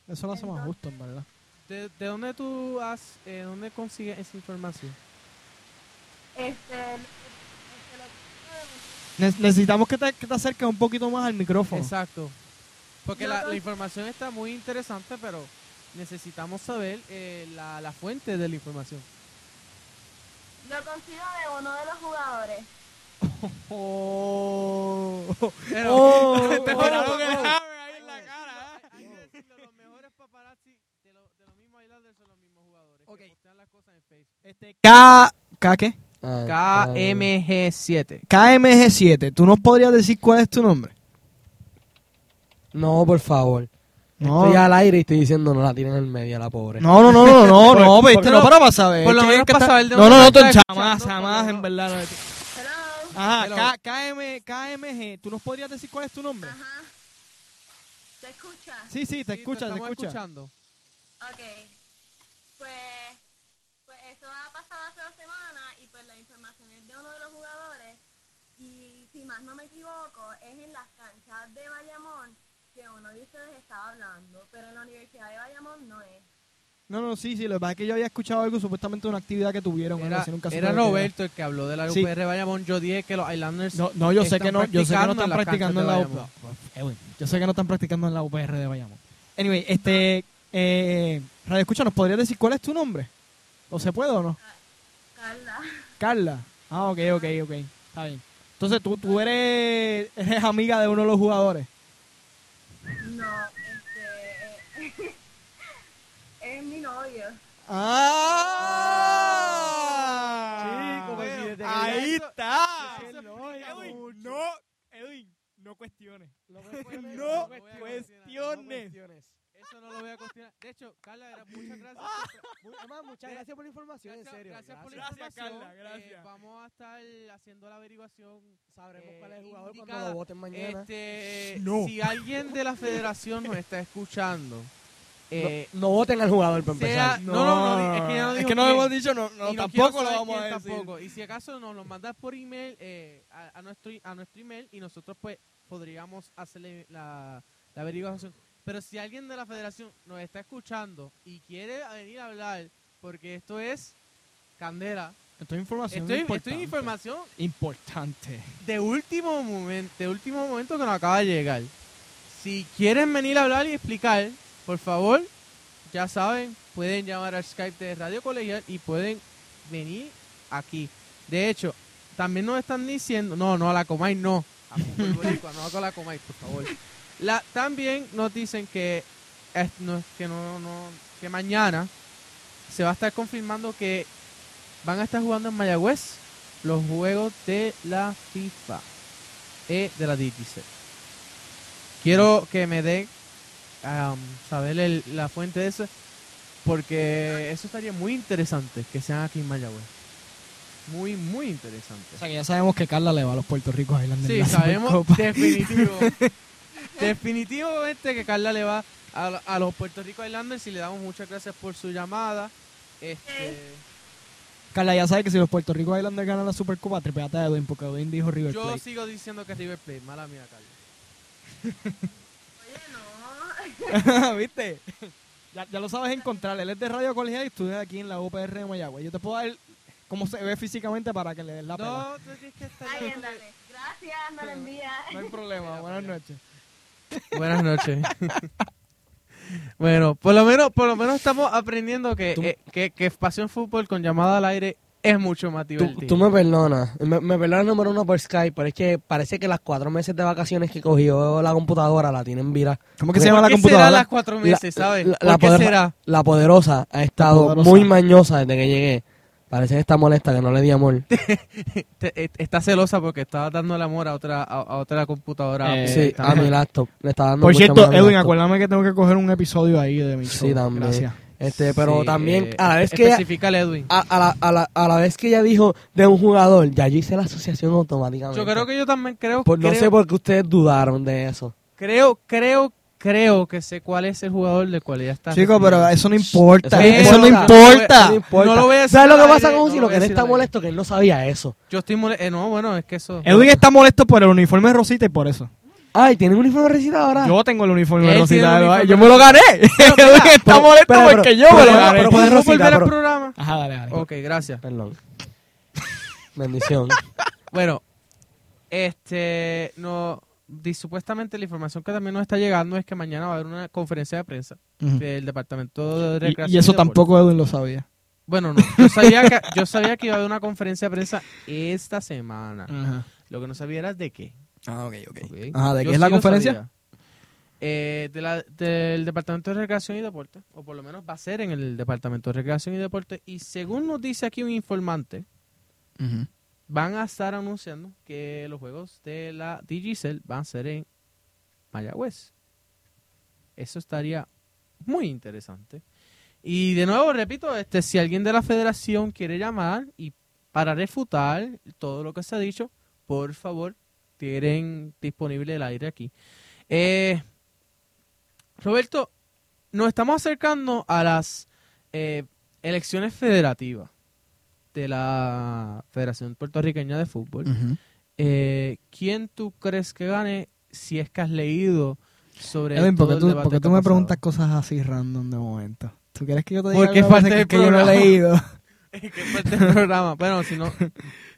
Eso lo hace más justo, en verdad. ¿De, de dónde tú has, eh, dónde consigues esa información? Este, este, lo- Ne- necesitamos que te, que te acerques un poquito más al micrófono. Exacto. Porque la información está muy interesante, pero necesitamos saber eh, la, la fuente de la información. lo consigo de uno de los jugadores. Oh. Pero- Oh. Te Oh. tiraron el Oh. hammer ahí en la cara, ¿eh? Hay que decirlo, los mejores paparazzi de, lo- de los mismos Islanders son los mismos jugadores. Ok. Que postean las cosas en Facebook. Este, K, K ¿qué? Ah, KMG7. KMG7. ¿Tú nos podrías decir cuál es tu nombre? No, por favor. No. Estoy al aire y estoy diciendo no la tienen en medio la pobre. No, no, no, no, no, no, por- no para saber. por lo menos que para está- saber de No, no, no, jamás, jamás, en verdad. no. Ajá, Hello. K, KM, KMG. ¿Tú nos podrías decir cuál es tu nombre? Ajá. ¿Se escucha? Sí, sí, te Sí, escucha, te escucha. escuchando. Ok. Pues, pues eso ha pasado hace dos semanas y pues la información es de uno de los jugadores y si más no me equivoco es en las canchas de Bayamón que uno de ustedes estaba hablando, pero en la Universidad de Bayamón no es. No, no, sí, sí, lo que pasa es que yo había escuchado algo supuestamente de una actividad que tuvieron. Era, nunca supe era. Roberto el que habló de la Sí. UPR Bayamón. Yo dije que los Islanders. No, no, yo sé que no, yo sé que no están practicando en la UPR. Yo sé que no están practicando en la UPR de Bayamón. Anyway, este, eh, Radio Escucha, ¿nos podrías decir cuál es tu nombre? ¿O se puede o no? Carla. Carla. Ah, ok, ok, ok. Está bien. Entonces, ¿tú, tú eres, eres amiga de uno de los jugadores. No, este. eh, es mi ¡Ah! Chico, pues, si desde ahí ya- está. Edwin, no, Edwin, no cuestiones. No cuestiones. No cuestiones. Eso no lo voy a cuestionar. De hecho, Carla, era- muchas gracias. por- Mu- Además, muchas gracias por la información, en Gracias, serio. gracias por la Gracias, información. Carla, gracias. Eh, vamos a estar haciendo la averiguación. Sabremos eh, cuál es el jugador cuando indicada. lo voten mañana. Este, No. Si alguien de la federación nos está escuchando, eh, no, no voten al jugador para sea- empezar. No, no, no, es que ya no es dijo que no quién. hemos dicho, no, no y no tampoco lo vamos a decir. tampoco. Y si acaso nos lo mandas por email eh, a, a nuestro a nuestro email y nosotros pues podríamos hacerle la, la averiguación. Pero si alguien de la federación nos está escuchando y quiere venir a hablar, porque esto es candela, Esto es información esto es, esto es importante. información importante. de último momento, de último momento que nos acaba de llegar. Si quieren venir a hablar y explicar, por favor, ya saben, pueden llamar al Skype de Radio Colegial y pueden venir aquí. De hecho, también nos están diciendo, no, no a la Comay, no, a Boricua, no a la Comay, por favor. La, también nos dicen que es- no, que no, no, que mañana se va a estar confirmando que van a estar jugando en Mayagüez los juegos de la FIFA y de la Digicel. Quiero que me den saber el- la fuente de eso, porque eso estaría muy interesante que sean aquí en Mayagüez. Muy, muy interesante. O sea que ya sabemos que Carla le va a los Puerto Ricos Islanders. Sí, sabemos definitivo. definitivamente que Carla le va a, a los Puerto Rico Islanders y le damos muchas gracias por su llamada. Este, Carla, ya sabes que si los Puerto Rico Islanders ganan la Supercopa, tripeate a Edwin, porque Edwin dijo River yo Plate. sigo diciendo que River Plate, mala mía, Carla. ¿Viste? Ya, ya lo sabes encontrar. Él es de Radio Colegial y estudia aquí en la UPR de Mayagüez. Yo te puedo dar cómo se ve físicamente para que le des la pela. No, tú tienes que estar. Ay, ándale. Gracias, no lo envía. No hay problema. Buenas noches. Buenas noches. bueno, por lo menos, por lo menos estamos aprendiendo que, eh, que, que Pasión Fútbol con llamada al aire es mucho más Tú, divertido. tú me perdonas. Me, me perdonas número uno por Skype, pero es que parece que las cuatro meses de vacaciones que cogió la computadora la tienen vira. ¿Cómo que ¿Por se llama la ¿Qué será computadora? las cuatro meses, La- sabes? la- ¿Por la qué poder- será? La poderosa ha estado poderosa. muy mañosa desde que llegué. Parece que está molesta que no le di amor. Eh, está celosa porque estaba dando el amor a otra a, a otra computadora. Eh, sí, a mi laptop. Le está dando Por cierto, Edwin, acuérdame que tengo que coger un episodio ahí de mi show. Sí, también. Gracias. Este, pero Sí, también eh, a la vez que ella, Edwin. a, a la, a, la, a la vez que ella dijo de un jugador, ya yo hice la asociación automáticamente. Yo creo que yo también creo Pues no sé por qué ustedes dudaron de eso. creo creo creo que sé cuál es el jugador del cual ella está. Chicos, pero eso no importa. Eso Eso no no importa. No importa. No lo voy a decir ¿Sabes lo que pasa con no Uzi? lo Lo voy que él está molesto que él no sabía eso. Yo estoy molesto. no, bueno, es que eso. Edwin está molesto por el uniforme rosita y por eso. Ay, ¿tiene un uniforme recitado ahora? Yo tengo el uniforme Él tiene rosita. el uniforme Yo me lo gané. Edwin está pero- molesto pero- porque pero- yo me pero- lo pero- gané. pero- ¿Podemos Rosita, volver al pero- programa? Ajá, dale, dale. Ok, gracias. Perdón. Bendición. Bueno, este, no, di- supuestamente la información que también nos está llegando es que mañana va a haber una conferencia de prensa Ujú. del Departamento de Y- Recreación. Y eso Deporte. tampoco Edwin lo sabía. Bueno, no, yo sabía, que, yo sabía que iba a haber una conferencia de prensa esta semana. Lo que no sabía era de qué. Ah, ok, ok. ¿ok? Ajá, ¿de Yo qué es la lo conferencia? sabía. Eh, de la- del Departamento de Recreación y Deporte, o por lo menos va a ser en el Departamento de Recreación y Deporte. Y según nos dice aquí un informante, Ujú. van a estar anunciando que los juegos de la Digicel van a ser en Mayagüez. Eso estaría muy interesante. Y de nuevo, repito, este, si alguien de la federación quiere llamar y para refutar todo lo que se ha dicho, por favor, tienen disponible el aire aquí. Eh, Roberto, nos estamos acercando a las eh, elecciones federativas de la Federación Puertorriqueña de Fútbol. Eh, ¿Quién tú crees que gane si es que has leído sobre Edwin, ¿por todo el tú, debate por qué que tú me pasado? preguntas cosas así random de momento? ¿Tú quieres que yo te diga Porque cosa que, que yo no he leído? Parte del programa. Bueno, si no,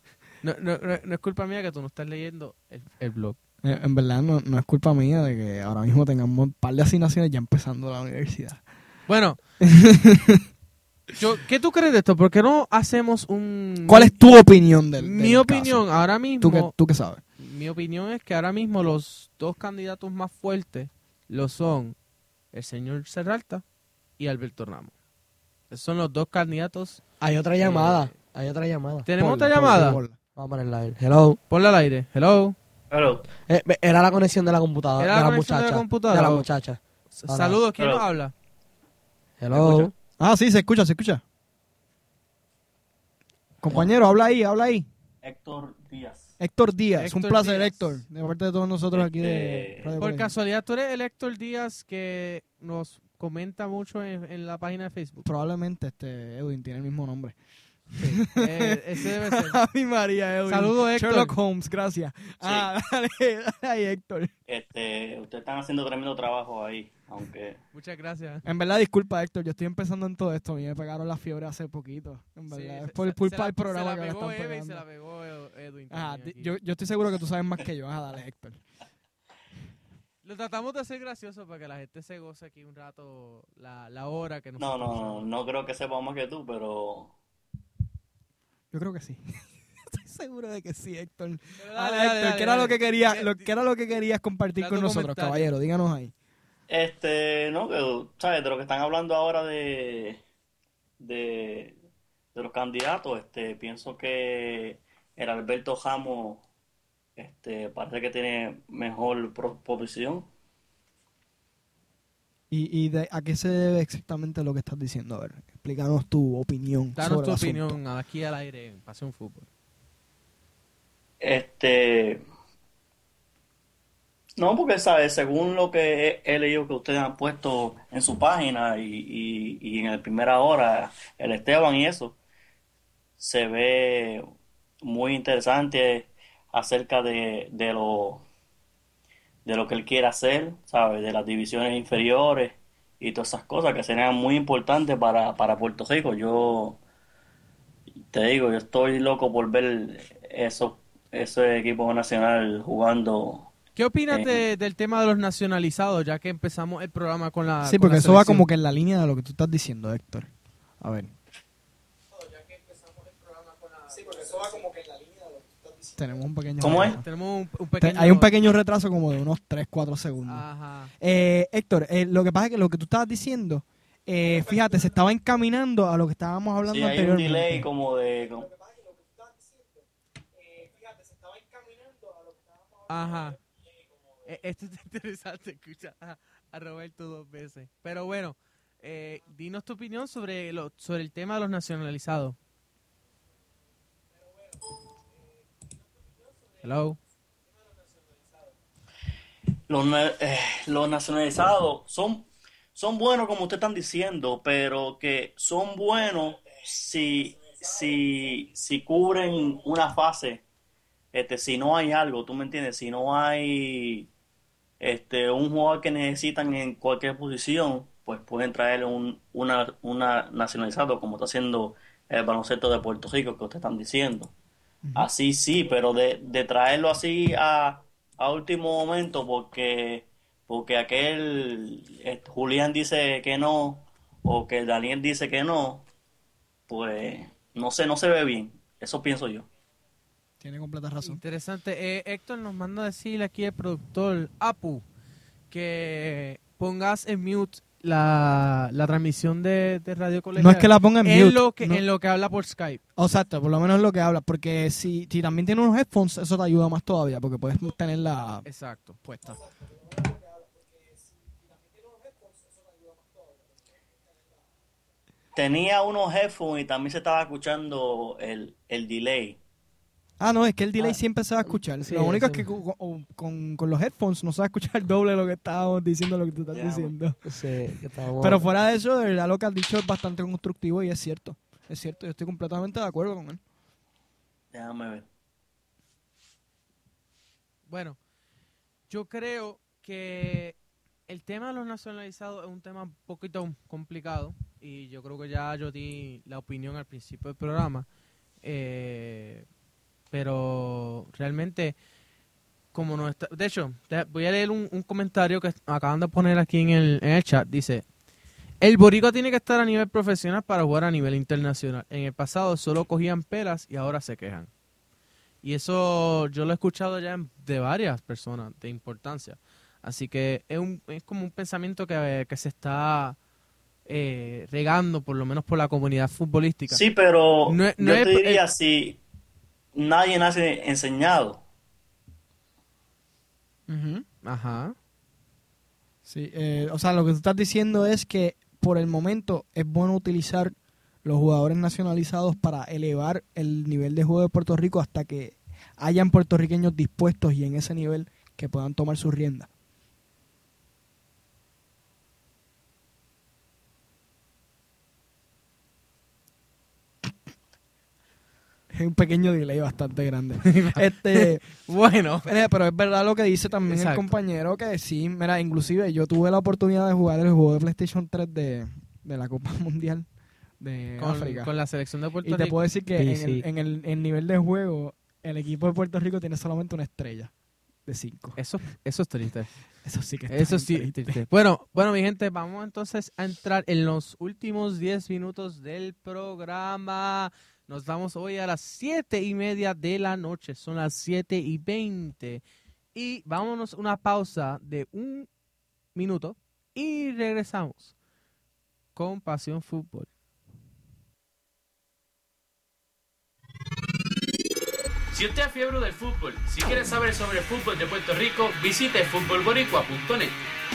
no, no, no- no es culpa mía que tú no estás leyendo el, el blog. Eh, En verdad no, no es culpa mía de que ahora mismo tengamos un par de asignaciones ya empezando la universidad. Bueno, yo, ¿qué tú crees de esto? ¿Por qué no hacemos un... ¿Cuál es tu opinión del, del mi caso? opinión ahora mismo? ¿Tú qué, tú qué sabes? Mi opinión es que ahora mismo los dos candidatos más fuertes lo son el señor Serralta y Alberto Ramos. Esos son los dos candidatos. Hay otra llamada. Hay otra llamada. ¿Tenemos otra llamada? Vamos a ponerla a ver. Hello. Ponla al aire. Hello. Hello. Eh, era la conexión de la computadora. Era de la la, conexión de la muchacha. computadora. De la muchacha. Saludos, ¿quién Hello. nos habla? Hello. Ah, sí, se escucha, se escucha. Compañero, habla ahí, habla ahí. Héctor Díaz. Héctor Díaz, Héctor un placer, Díaz. Héctor, de parte de todos nosotros aquí de Este, Radio Por Colegio. casualidad, tú eres el Héctor Díaz que nos comenta mucho en, en la página de Facebook. Probablemente este Edwin tiene el mismo nombre. Eh, ese debe ser. Ay, María, Edwin. Saludos, Héctor. Sherlock Holmes, gracias. Ah, dale, dale ahí, Héctor. Este, ustedes están haciendo tremendo trabajo ahí, aunque Muchas gracias. En verdad, disculpa, Héctor, yo estoy empezando en todo esto. A mí me pegaron la fiebre hace poquito. En Sí, verdad, se- es por se- culpa del programa se que la la pegó están Eva y se pegando. la pegó Ed- Edwin. Ajá, yo, yo estoy seguro que tú sabes más que yo. Ah, dale, Héctor. Lo tratamos de hacer gracioso para que la gente se goce aquí un rato la, la hora que nos no, no, no, no creo que sepa más que tú, pero Yo creo que sí. estoy seguro de que sí, Héctor. Dale, Héctor, dale, dale, ¿qué era lo que quería, lo, qué era lo que querías compartir con nosotros, caballero? Díganos ahí. este, no, que, sabes, de lo que están hablando ahora de de, de los candidatos, este, pienso que el Alberto Ramos este parece que tiene mejor pro- posición. ¿Y, y de, a qué se debe exactamente lo que estás diciendo? A ver, explícanos tu opinión. Danos sobre tu el asunto. opinión aquí al aire en Pasión Fútbol. Este. No, porque, ¿sabes? Según lo que he, he leído que ustedes han puesto en su página y, y, y en el primera hora, el Esteban y eso, se ve muy interesante acerca de, de lo, de lo que él quiere hacer, ¿sabes? De las divisiones inferiores y todas esas cosas que serían muy importantes para, para Puerto Rico. Yo te digo, yo estoy loco por ver esos ese equipo nacional jugando. ¿Qué opinas de- del tema de los nacionalizados, ya que empezamos el programa con la Sí, con porque la eso va como que en la línea de lo que tú estás diciendo, Héctor. A ver. Tenemos un pequeño ¿Cómo es? retraso. Tenemos un, un pequeño... Hay un pequeño retraso como de unos 3, 4 segundos. Ajá. Eh, Héctor, eh, lo que pasa es que lo que tú estabas diciendo, eh, fíjate, se estaba encaminando a lo que estábamos hablando Sí, hay un anteriormente. delay como de. como- Ajá. Eh, Esto es interesante escuchar a, a Roberto dos veces. Pero bueno, eh, dinos tu opinión sobre, lo, sobre el tema de los nacionalizados. Hello. Los, eh, los nacionalizados son, son buenos, como ustedes están diciendo, pero que son buenos si, si, si cubren una fase. Este, si no hay algo, tú me entiendes, si no hay este, un jugador que necesitan en cualquier posición, pues pueden traer un, una, una nacionalizado, como está haciendo el baloncesto de Puerto Rico, que ustedes están diciendo. Así sí, pero de, de traerlo así a, a último momento porque, porque aquel este, Julián dice que no o que Daniel dice que no, pues no sé, no se ve bien. Eso pienso yo. Tiene completa razón. Interesante. Eh, Héctor nos manda a decir aquí el productor Apu que pongas en mute la, la transmisión de, de Radio Colegial. No es que la ponga en en mute, Lo que, no. En lo que habla por Skype. Exacto, por lo menos es lo que habla, porque si, si también tiene unos headphones, eso te ayuda más todavía, porque puedes tenerla Exacto. puesta. Tenía unos headphones y también se estaba escuchando el, el delay. Ah, no, es que el delay Ah, siempre se va a escuchar. sí, lo único es que con, con- con- con los headphones no se va a escuchar doble lo que estábamos diciendo, lo que tú estás diciendo. Sí, que estábamos- Pero fuera de eso, de verdad lo que has dicho es bastante constructivo y es cierto. Es cierto, yo estoy completamente de acuerdo con él. Déjame ver. Bueno, yo creo que el tema de los nacionalizados es un tema un poquito complicado y yo creo que ya yo di la opinión al principio del programa, eh, pero realmente como no está, de hecho, voy a leer un, un comentario que acaban de poner aquí en el, en el chat, dice, el boricua tiene que estar a nivel profesional para jugar a nivel internacional. En el pasado solo cogían pelas y ahora se quejan. Y eso yo lo he escuchado ya de varias personas de importancia. Así que es, un, es como un pensamiento que, que se está eh, regando, por lo menos por la comunidad futbolística. Sí, pero No es- no yo es- te diría si nadie nace enseñado. Ajá. Sí, eh, o sea, lo que tú estás diciendo es que por el momento es bueno utilizar los jugadores nacionalizados para elevar el nivel de juego de Puerto Rico hasta que hayan puertorriqueños dispuestos y en ese nivel que puedan tomar su rienda. Es un pequeño delay bastante grande. este, Bueno. pero es verdad lo que dice también Exacto. el compañero que sí, mira, inclusive yo tuve la oportunidad de jugar el juego de PlayStation 3 de, de la Copa Mundial de Con, África. con la selección de Puerto y te Rico. puedo decir que Sí, en, sí. El, en el, nivel de juego, el equipo de Puerto Rico tiene solamente una estrella de cinco. Eso, eso es triste. Eso sí que está Eso sí, triste. triste. Bueno, bueno, mi gente, vamos entonces a entrar en los últimos 10 minutos del programa. Nos vamos hoy a las siete y media de la noche. Son las 7 y 20. Y vámonos una pausa de un minuto y regresamos con Pasión Fútbol. Si usted es fiebre del fútbol, si quiere saber sobre el fútbol de Puerto Rico, visite futbolboricua.net.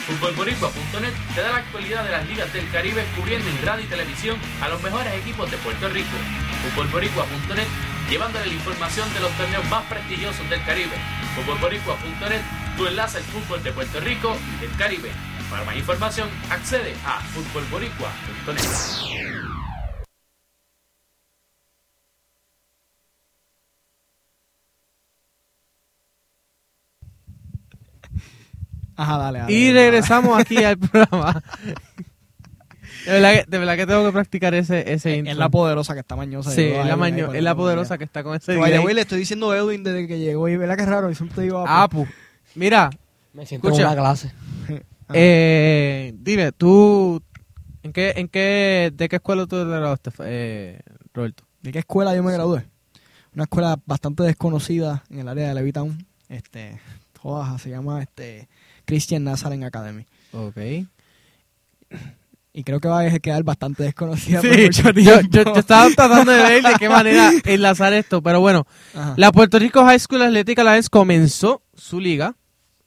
Futbolboricua.net te da la actualidad de las ligas del Caribe cubriendo en radio y televisión a los mejores equipos de Puerto Rico. Futbolboricua.net llevándole la información de los torneos más prestigiosos del Caribe. Futbolboricua.net tu enlace al fútbol de Puerto Rico y del Caribe. Para más información, accede a futbolboricua.net. Ajá, dale, dale. Y dale. regresamos aquí al programa. De verdad, que, de verdad que tengo que practicar ese, ese Es la poderosa que está mañosa. Sí, es la, ahí, maño- ahí, es la poderosa que está con ese delay. way, le estoy diciendo a Edwin desde que llegó y verá que raro, y siempre digo Apu. Mira, Me siento Escucha. en una clase. Ah. eh, dime, tú, ¿en qué, en qué, de qué escuela tú te graduaste, eh, Roberto? ¿De qué escuela yo me gradué? Una escuela bastante desconocida en el área de Levittown. Este, todas se llama este Christian Nazarene Academy. Ok. Y creo que va a quedar bastante desconocida Sí, por mucho yo, tiempo. yo- yo estaba tratando de ver de qué manera enlazar esto, pero bueno, Ajá. la Puerto Rico High School Athletic Alliance comenzó su liga,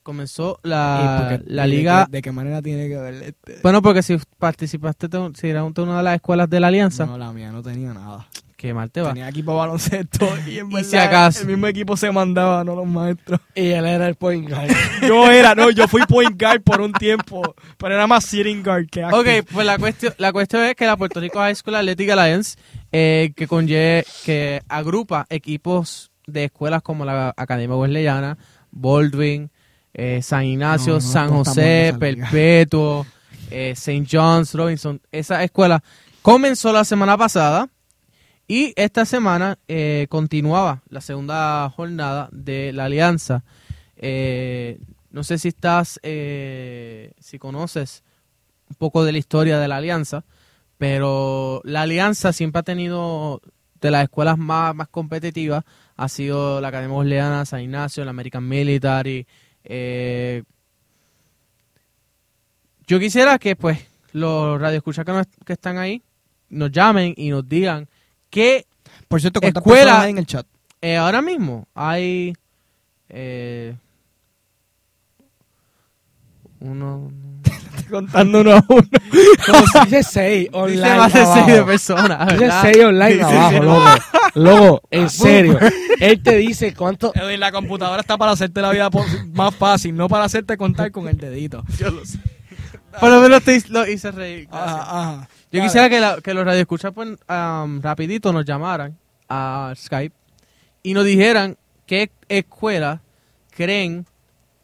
comenzó ¿Y la, la liga, De, de qué manera tiene que ver? Este? bueno, porque si participaste, si era una de las escuelas de la Alianza, No, la mía no tenía nada. Que mal te va. Tenía equipo de baloncesto y en Y verdad si acaso. el mismo equipo se mandaba, no los maestros. Y él era el point guard. Yo era, no, yo fui point guard por un tiempo, pero era más sitting guard que active. Ok, pues la cuestión, la cuestión es que la Puerto Rico High School Athletic Alliance, eh, que, conlle- que agrupa equipos de escuelas como la Academia Wesleyana, Baldwin, eh, San Ignacio, No, no San José. Perpetuo, eh, St. John's, Robinson, esa escuela comenzó la semana pasada y esta semana eh, continuaba la segunda jornada de la alianza. Eh, no sé si estás, eh, si conoces un poco de la historia de la alianza, pero la alianza siempre ha tenido de las escuelas más, más competitivas, ha sido la Academia Bosleana, San Ignacio, la American Military. eh, yo quisiera que pues los radioescuchas que están ahí nos llamen y nos digan qué Por cierto, ¿cuántas escuela- personas hay en el chat? eh, ahora mismo hay eh, uno, Estoy contando uno a uno. Dice 6 online. dice más de abajo. seis de personas. Dice ¿verdad? 6 online sí, abajo, sí. loco. Loco, en serio. Él te dice cuánto. Edwin, la computadora está para hacerte la vida po- más fácil, no para hacerte contar con el dedito. Por lo menos te hice- lo hice reír. gracias. Ajá, ajá. Yo quisiera que, la- que los radioescuchas pues, am, rapidito nos llamaran a Skype y nos dijeran qué escuela creen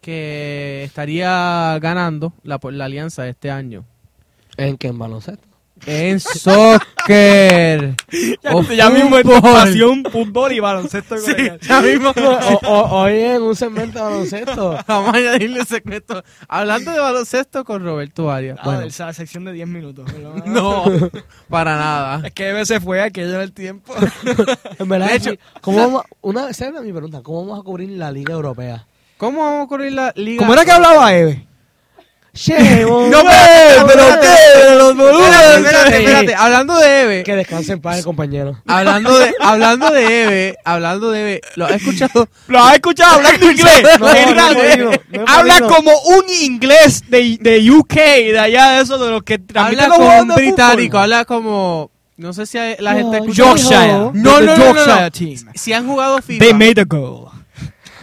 que estaría ganando la, la alianza este año. ¿En qué? ¿En baloncesto? En soccer. Ya, o ya mismo es fútbol. pasión, fútbol y baloncesto. Sí, ya mismo. O- o- Hoy en un segmento de baloncesto. Vamos a añadirle segmento. Hablando de baloncesto con Roberto Arias. Ah, Bueno, esa sección de 10 minutos. no, para nada. Es que Eve se fue, hay que llevar el tiempo. En verdad, De hecho. ¿cómo vamos, una, esa era mi pregunta. ¿Cómo vamos a cubrir la Liga Europea? ¿Cómo vamos a correr la liga? ¿Cómo era que hablaba Eve? Shemo, No, pero, pero qué, los volúmenes. Espérate, espérate, hablando de Eve, Que descanse en paz el compañero. hablando de, hablando de Eve, hablando de Eve, ¿lo has escuchado? ¿Lo has escuchado hablando inglés? Habla como un inglés de, de UK, de allá de esos, de los que Habla como un británico, habla como, no sé si hay- la gente. Yorkshire. No, no, no, no. Si han jugado FIFA. They made a goal.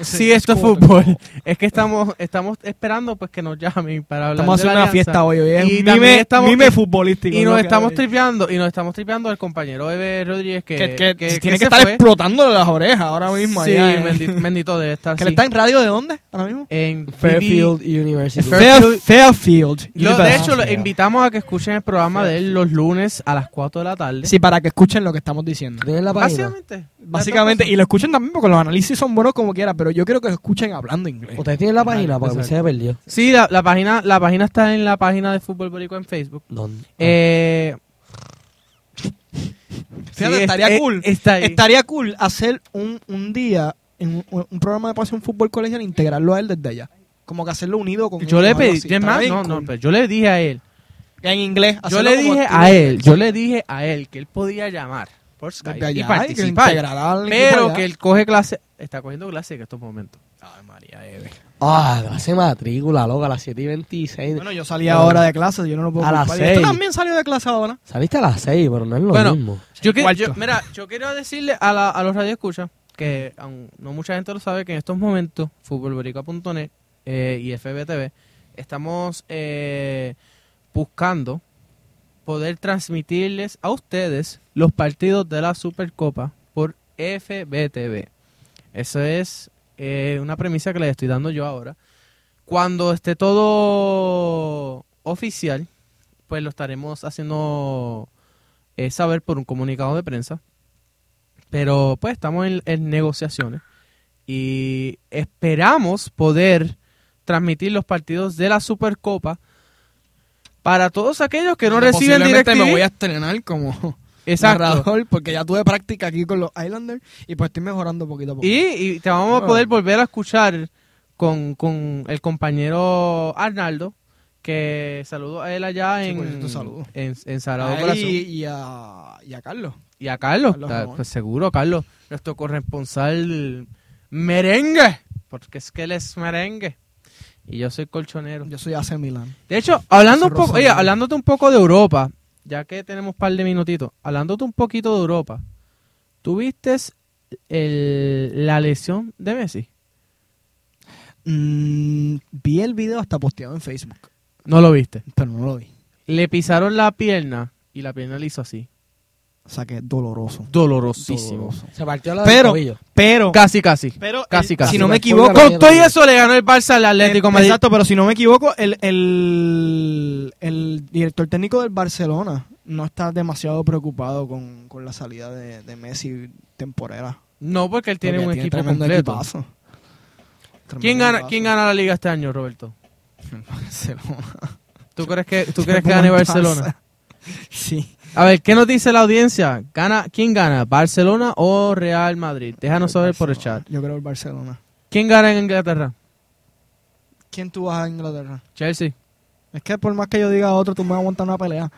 Sí, esto es fútbol. Es que estamos estamos esperando pues que nos llamen para hablar Estamos haciendo una fiesta hoy. hoy es Y mime, estamos- mime futbolístico. Y ¿no? nos estamos hay. tripeando y nos estamos tripeando al compañero Eve Rodríguez que, que, que, que- tiene que estar fue. explotando las orejas ahora mismo. Sí, allá, bendito, bendito debe estar. ¿Que sí. le está en radio de dónde ahora mismo? en Fairfield University. Fair- Fairfield, Fairfield. Lo- de hecho, lo invitamos a que escuchen el programa de él los lunes a las 4 de la tarde. Sí, para que escuchen lo que estamos diciendo. ¿Tienes la? Básicamente. Básicamente, y lo escuchen también porque los análisis son buenos como quiera, pero yo quiero que lo escuchen hablando inglés. ¿Ustedes tienen la página? Porque se me perdió. Sí, la, la página la página está en la página de Fútbol Boricua en Facebook. ¿Dónde? Eh, Fíjate, sí, estaría es- cool. Está. Estaría cool hacer un, un día en un, un programa de pasión fútbol colegial e integrarlo a él desde allá. Como que hacerlo unido con Yo ellos, le pedí, Estaría más, no, no, pero yo le dije a él, En inglés. yo le dije a él, yo le dije a él que él podía llamar por Skype Desde allá, y que participar, integrará al equipo pero allá. que él coge clase, está cogiendo clase en estos momentos. Ay, María Eve. Ah, clase matrícula, loca, a las 7 y 26. Bueno, yo salí ahora de clase, yo no lo puedo A las culpar. Y Esto seis. también salió de clase ahora. Saliste a las 6, pero no es lo Bueno, mismo. Yo, que- Cuarto. yo- mira, yo quiero decirle a, la, a los radioescuchas que aun no mucha gente lo sabe que en estos momentos futbolboricua.net eh, y FBTV estamos eh, buscando poder transmitirles a ustedes los partidos de la Supercopa por FBTV. Eso es eh, una premisa que les estoy dando yo ahora. Cuando esté todo oficial, pues lo estaremos haciendo eh, saber por un comunicado de prensa. Pero pues estamos en, en negociaciones y esperamos poder transmitir los partidos de la Supercopa para todos aquellos que no reciben DirecTV. me voy a estrenar como Exacto. narrador porque ya tuve práctica aquí con los Islanders y pues estoy mejorando poquito a poco. Y, y te vamos a Ah. poder volver a escuchar con, con el compañero Arnaldo, que saludo a él allá Sí, en, saludo. en, en Corazón. y, y a, y a Carlos. Y a Carlos, pues seguro, Carlos, nuestro corresponsal merengue, porque es que él es merengue y yo soy colchonero. Yo soy AC Milan. De hecho, hablando un poco, oye, hablándote un poco de Europa, ya que tenemos un par de minutitos, hablándote un poquito de Europa, ¿tú viste el- la lesión de Messi? Mm, vi el video hasta posteado en Facebook, No lo viste. pero no lo vi. Le pisaron la pierna y la pierna le hizo así. O sea que es doloroso. Dolorosísimo. Doloroso. Se partió la Pero, del tobillo. pero, Casi, casi. pero casi, el- casi. si no me equivoco, Con todo y eso le ganó el Barça al Atlético Madrid. Exacto, pero si no me equivoco, el, el, el director técnico del Barcelona no está demasiado preocupado con, con la salida de, de Messi temporera. No, porque él tiene Porque un equipo tremendo completo. equipazo. ¿Quién gana, equipazo. ¿Quién gana la liga este año, Roberto? Barcelona. ¿Tú crees que, tú crees que gane Barcelona? Sí. A ver, ¿qué nos dice la audiencia? ¿Gana, ¿Quién gana? ¿Barcelona o Real Madrid? Déjanos saber por el chat. Yo creo el Barcelona. ¿Quién gana en Inglaterra? ¿Quién tú vas a Inglaterra? Chelsea. Es que por más que yo diga otro, tú me vas a aguantar una pelea.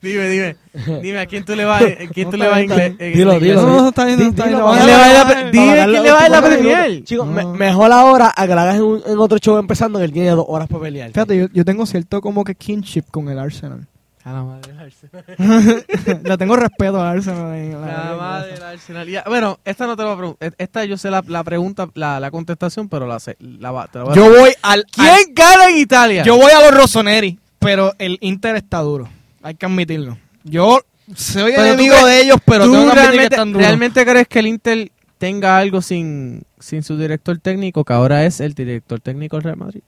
Dime, dime. Dime, ¿a quién tú le vas, a quién tú le vas a inglés? en Dilo, dilo, dilo. No, está bien, Di- está bien. ¿Quién le va a la pre- Para Dime darle quién le va a la últimos Premier. Chicos, No. me- mejor ahora a que la hagas en, otro show empezando que él tiene dos horas para pelear. Fíjate, yo, yo tengo cierto como que kinship con el Arsenal. A la madre del Arsenal. Le tengo respeto al Arsenal. en la- La madre del Arsenal. Ya, bueno, esta no te la voy a preguntar. Esta yo sé la, la pregunta, la, la contestación, pero la sé. La, te la voy a Yo voy al... ¿Quién gana en Italia? Yo voy a los Rossoneri, pero el Inter está duro. Hay que admitirlo. Yo soy Pero enemigo crees- de ellos, pero ¿Tú tengo que admitir que realmente, están duros. realmente crees que el Inter tenga algo sin, sin su director técnico, que ahora es el director técnico del Real Madrid?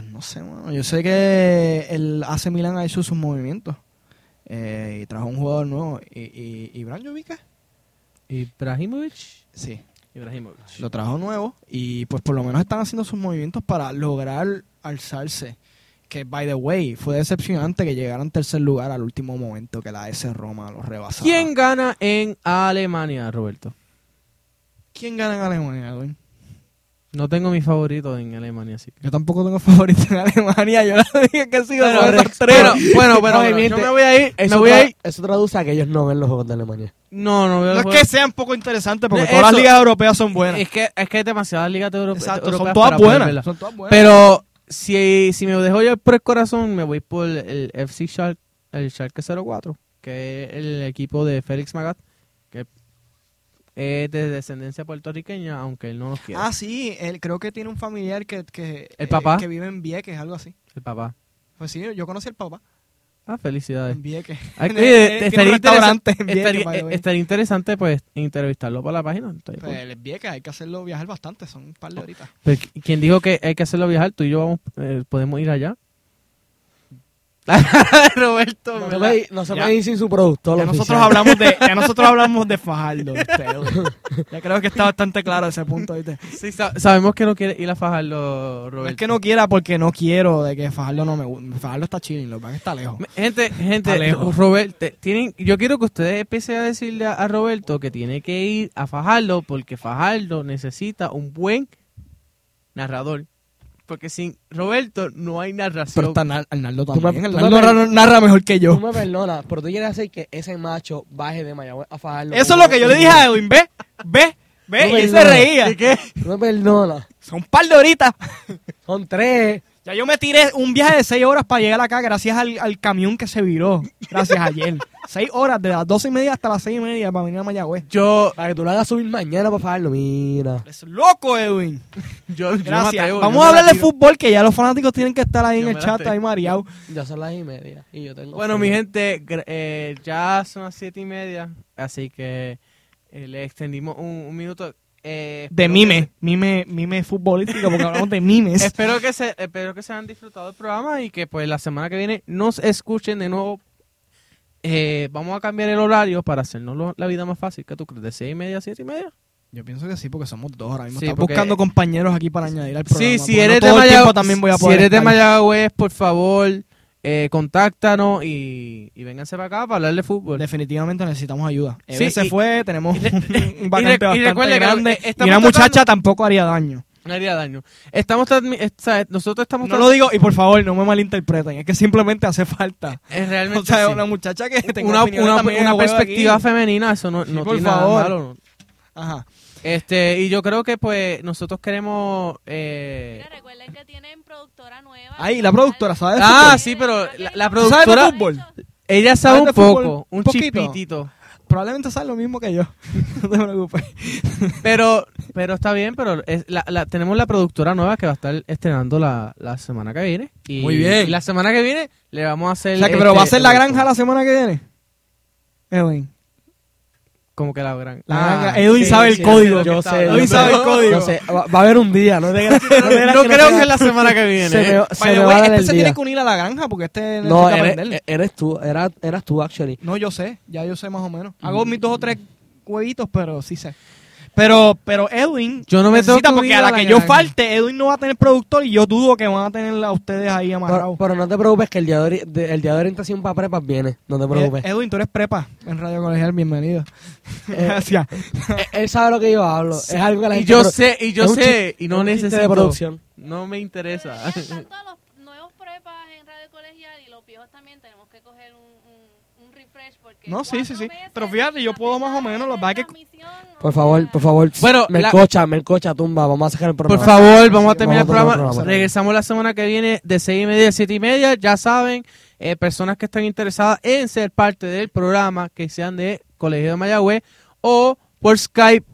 Pues no sé, mano. Yo sé que el AC Milan ha hecho sus movimientos. Eh, y trajo un jugador nuevo. ¿Y, y, y Branjovic? Ibrahimovic. Sí. Ibrahimovic. Lo trajo nuevo. Y pues por lo menos están haciendo sus movimientos para lograr alzarse. Que, by the way, fue decepcionante que llegaran en tercer lugar al último momento que la S Roma los rebasaba. ¿Quién gana en Alemania, Roberto? ¿Quién gana en Alemania, Edwin? No tengo mi favorito en Alemania, así que. Yo tampoco tengo favorito en Alemania. Yo le dije que sí, Bueno, bueno, bueno, bueno, miente. yo me voy a ir. Eso, me voy a tra- ir. eso traduce a que ellos no ven los juegos de Alemania. No, no veo No el es que sean poco interesantes, porque todas las eso- ligas europeas son buenas. Es que, es que hay demasiadas ligas de Europe- Exacto, europeas son todas para poder buenas. verlas. Son todas buenas. Pero si, si me dejo yo por el corazón, me voy por el FC Shark, el Schalke 04, que es el equipo de Félix Magat, que es de descendencia puertorriqueña, aunque él no nos quiere. Ah, sí, él creo que tiene un familiar que, que, ¿El papá? que vive en Vieques, algo así. El papá. Pues sí, yo conocí al papá Ah, felicidades. en Vieques. Ay, oye, tiene estaría, interesante, en Vieques, estaría- estaría interesante pues entrevistarlo para la página. Pues el Vieques hay que hacerlo viajar bastante, son un par de horitas. Pero, ¿Quién dijo que hay que hacerlo viajar? Tú y yo vamos, eh, podemos ir allá. Roberto, No me no se Ya. puede ir sin su productor. Ya nosotros hablamos de, ya nosotros hablamos de Fajardo. ya creo que está bastante claro ese punto, ¿viste? Sí, sa- sabemos que no quiere ir a fajarlo, No Roberto. es que no quiera porque no quiero de que Fajardo no me gusta. Fajardo está chilling, lo que está lejos. Gente, gente, lejos. Roberto, tienen, yo quiero que ustedes empiecen a decirle a, a Roberto que tiene que ir a Fajardo porque Fajardo necesita un buen narrador. Porque sin Roberto no hay narración. Pero está Arnal- Arnaldo Tú me- también. tú me Arnaldo narra, narra mejor que Tú yo. me perdonas, pero tú quieres hacer que ese macho baje de Mayagüez a fajarlo. Eso es lo que yo le dije a Edwin. Ve, ve, ve. No Y él se reía. Tú me perdonas. Son un par de horitas. Son tres. Ya yo me tiré un viaje de seis horas para llegar acá gracias al, al camión que se viró. Gracias ayer. Seis horas, de las doce y media hasta las seis y media para venir a Mayagüez. Yo, Para que tú lo hagas subir mañana para fajarlo. Mira. Es loco, Edwin. yo, Gracias. atrevo, yo Vamos a hablar la de fútbol, que ya los fanáticos tienen que estar ahí Yo en el chat, ahí mareado. Ya son las y media. Y yo tengo. Bueno, frío. mi gente, eh, ya son las siete y media, así que eh, le extendimos un, un minuto. Eh, De mime, que mime, mime futbolístico, porque hablamos de mimes. se- espero que se, espero que se hayan disfrutado el programa y que pues la semana que viene nos escuchen de nuevo. Eh, vamos a cambiar el horario para hacernos lo- la vida más fácil. ¿Qué tú crees? ¿De seis y media a siete y media? Yo pienso que sí, porque somos dos ahora mismo. Sí, porque- buscando compañeros aquí para añadir al programa. Sí, si eres, de Mayagüez, también voy a si poder eres de. Mayagüez, por favor, eh, contáctanos y, y vénganse para acá para hablar de fútbol. Definitivamente necesitamos ayuda. Sí, se fue, tenemos y un y y recuerde grande. y estamos una muchacha tampoco haría daño. No haría daño. Estamos transmi- eh, nosotros estamos No lo digo, y por favor, no me malinterpreten. Es que simplemente hace falta. Es realmente O sea, sí. una muchacha que tenga una, una- una perspectiva aquí. femenina, eso no, Sí, no por tiene nada favor. malo. Ajá. Este, y yo creo que pues nosotros queremos eh, Mira, recuerden que tienen productora nueva. Ahí, la productora, ¿sabes? Ah, fútbol? sí, pero la, la ¿Tú sabes de productora fútbol? ella sabe ¿Sabes un fútbol? poco, un Un poquito. chispitito. Probablemente sabe lo mismo que yo. no te preocupes. Pero pero está bien, pero es- la, la- tenemos la productora nueva que va a estar estrenando la, la semana que viene y, Muy bien. y la semana que viene le vamos a hacer O sea, que, pero este, va a ser la granja la semana que viene. Edwin. Como que la gran La Ah. Edwin sí, sabe el sí, código. Yo sé. Edwin sabe el código. Yo sé. Va, va a haber un día. No, te no, te que creo que es la semana que viene Se me, se By the me way, va a dar este el se día. tiene que unir a la granja porque este No, eres, aprender. eres tú. Era, eras tú, actually. No, yo sé, ya yo sé más o menos. Hago mis dos o tres huevitos, pero sí sé. Pero, pero Edwin, Yo no me necesita que porque a a la la que yo falte, Edwin no va a tener productor y yo dudo que van a tener a ustedes ahí Pero, amarrados. pero no te preocupes que el día de, el día de orientación para prepas viene. No te preocupes. Eh, Edwin, tú eres prepa en Radio Colegial, bienvenido. Gracias. Eh, Él sabe lo que yo hablo. Es algo que la y gente yo pro- sé y yo sé y no necesito de producción. no me interesa Están todos los nuevos prepas en radio colegial y los viejos también tenemos que coger un, un, un refresh porque No, sí, sí, sí. Pero fíjate, yo puedo más o menos, lo que pasa es que- transmisión, o Por favor, por favor. Bueno, la- Melcocha, Melcocha, tumba. Vamos a sacar el Por programa. favor, vamos a Sí, terminar el vamos programa. el Regresamos la semana que viene de seis y media a siete y media. Ya saben, eh, personas que están interesadas en ser parte del programa, que sean de Colegio de Mayagüez o por Skype,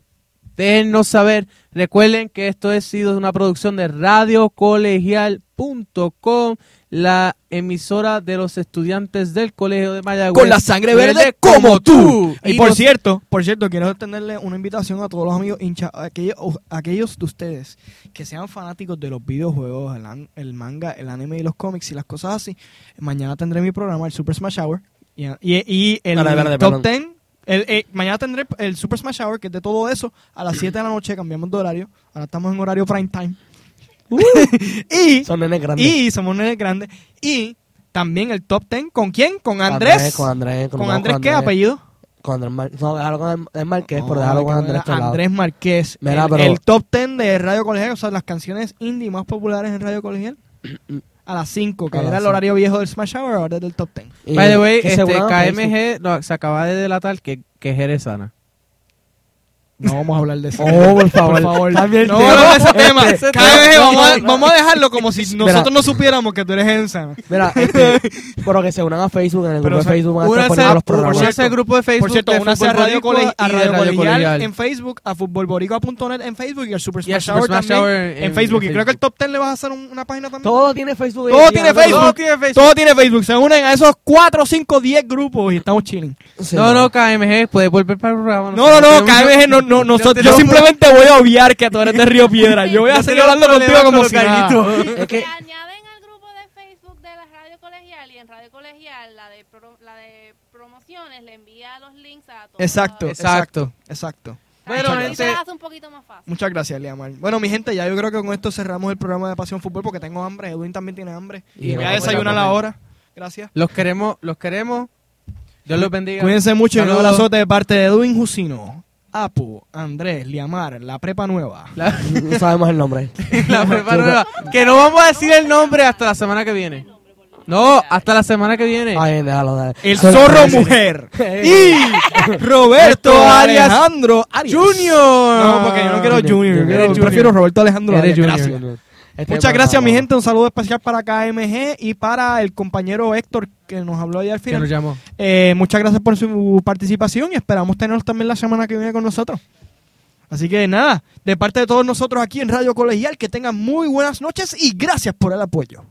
déjennos saber. Recuerden que esto ha sido una producción de radiocolegial.com, la emisora de los estudiantes del Colegio de Mayagüez. Con la sangre verde como tú. Y, Y por nos- cierto, por cierto, quiero extenderle una invitación a todos los amigos hinchas, aquellos, aquellos de ustedes que sean fanáticos de los videojuegos, el, an- el manga, el anime y los cómics y las cosas así. Mañana tendré mi programa, el Super Smash Hour. Y, y- y el Top perdón. 10. el- eh, mañana tendré el Super Smash Hour, que es de todo eso, a las 7 de la noche. Cambiamos de horario. Ahora estamos en horario prime time. y, Son nenes grandes. y somos nenes grandes. Y también el Top 10. ¿Con quién? Con Andrés. Con Andrés. ¿Con Andrés qué apellido? Con Andrés Mar- no, déjalo con Márquez, pero No, déjalo hay con Andrés Tolado. Andrés Márquez. Mira, el, pero- el top 10 de Radio Colegial, o sea, las canciones indie más populares en Radio Colegial. A las 5, que A era el horario viejo del Smash Hour, ahora es del top 10. Y By the way, este. KMG no, se acaba de delatar que, que es jerezana. No vamos a hablar de eso. Oh, por favor. Cambia el No hablamos de ese tema. Este- KBG, vamos, a, no, vamos a dejarlo como si Mira. nosotros no supiéramos que tú eres Ensan. Mira, este, pero que se unan a Facebook, en el grupo de Facebook van a estar poniendo los programas. únase al grupo de Facebook Por cierto, únase a Fútbol Radio, a Colegial Colegial. en Facebook, a futbolboricua.net en Facebook y al Super Smash Hour también en, en- Facebook. Y creo que el top 10 le vas a hacer un- una página también. Todo tiene Facebook. Todo tiene Facebook. Todo tiene Facebook. Todo tiene Facebook. Se unen a esos 4, 5, 10 grupos y estamos chilling. No, no, KMG, puedes volver para el programa. No, no, no, tenemos- KBG, no, no, nosotros, yo simplemente voy a obviar que tú eres de Río Piedra. Yo voy a seguir hablando contigo como con si nada. Es que- Se añaden al grupo de Facebook de la radio colegial y en radio colegial la de, pro- la de promociones le envía los links a todos. Exacto, los- exacto, exacto. Bueno, gente. hace un poquito más fácil. Muchas gracias, Liamar. Bueno, mi gente, ya yo creo que con esto cerramos el programa de Pasión Fútbol porque tengo hambre. Edwin también tiene hambre. Y Y voy a desayunar a la comer. hora. Gracias. Los queremos, los queremos. Dios los bendiga. Cuídense mucho y un abrazote de parte de Edwin Jusino, Apu, Andrés, Liamar, la prepa nueva. La, No sabemos el nombre. la prepa nueva. Que no vamos a decir el nombre hasta la semana que viene. No, hasta la semana que viene. Ay, déjalo, dale. El zorro mujer. y Roberto Alejandro Arias. Junior. No, porque yo no quiero Junior, yo eres quiero- Junior. prefiero Roberto Alejandro Arias. Junior. Gracias. Este Muchas gracias, mi gente. Un saludo especial para KMG y para el compañero Héctor que nos habló ayer al Que nos final. llamó. Eh, muchas gracias por su participación y esperamos tenerlos también la semana que viene con nosotros. Así que nada, de parte de todos nosotros aquí en Radio Colegial, que tengan muy buenas noches y gracias por el apoyo.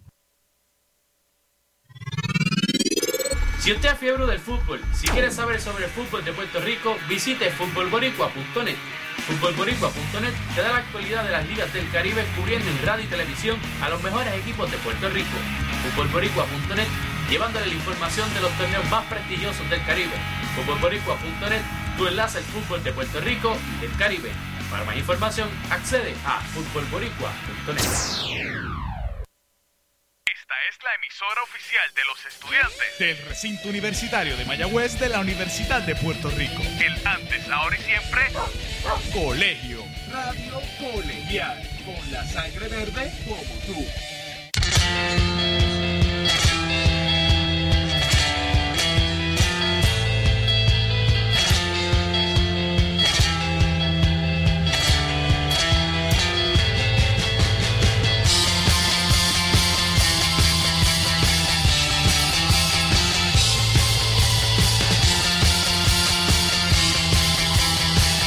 Si usted es fiebre del fútbol, si quiere saber sobre el fútbol de Puerto Rico, visite futbolboricua.net. Futbolboricua.net te da la actualidad de las ligas del Caribe cubriendo en radio y televisión a los mejores equipos de Puerto Rico. Futbolboricua.net llevándole la información de los torneos más prestigiosos del Caribe. Futbolboricua.net tu enlace al fútbol de Puerto Rico y del Caribe. Para más información, accede a futbolboricua.net. Esta es la emisora oficial de los estudiantes del recinto universitario de Mayagüez de la Universidad de Puerto Rico. El antes, ahora y siempre, Colegio. Radio Colegial, con la sangre verde como tú.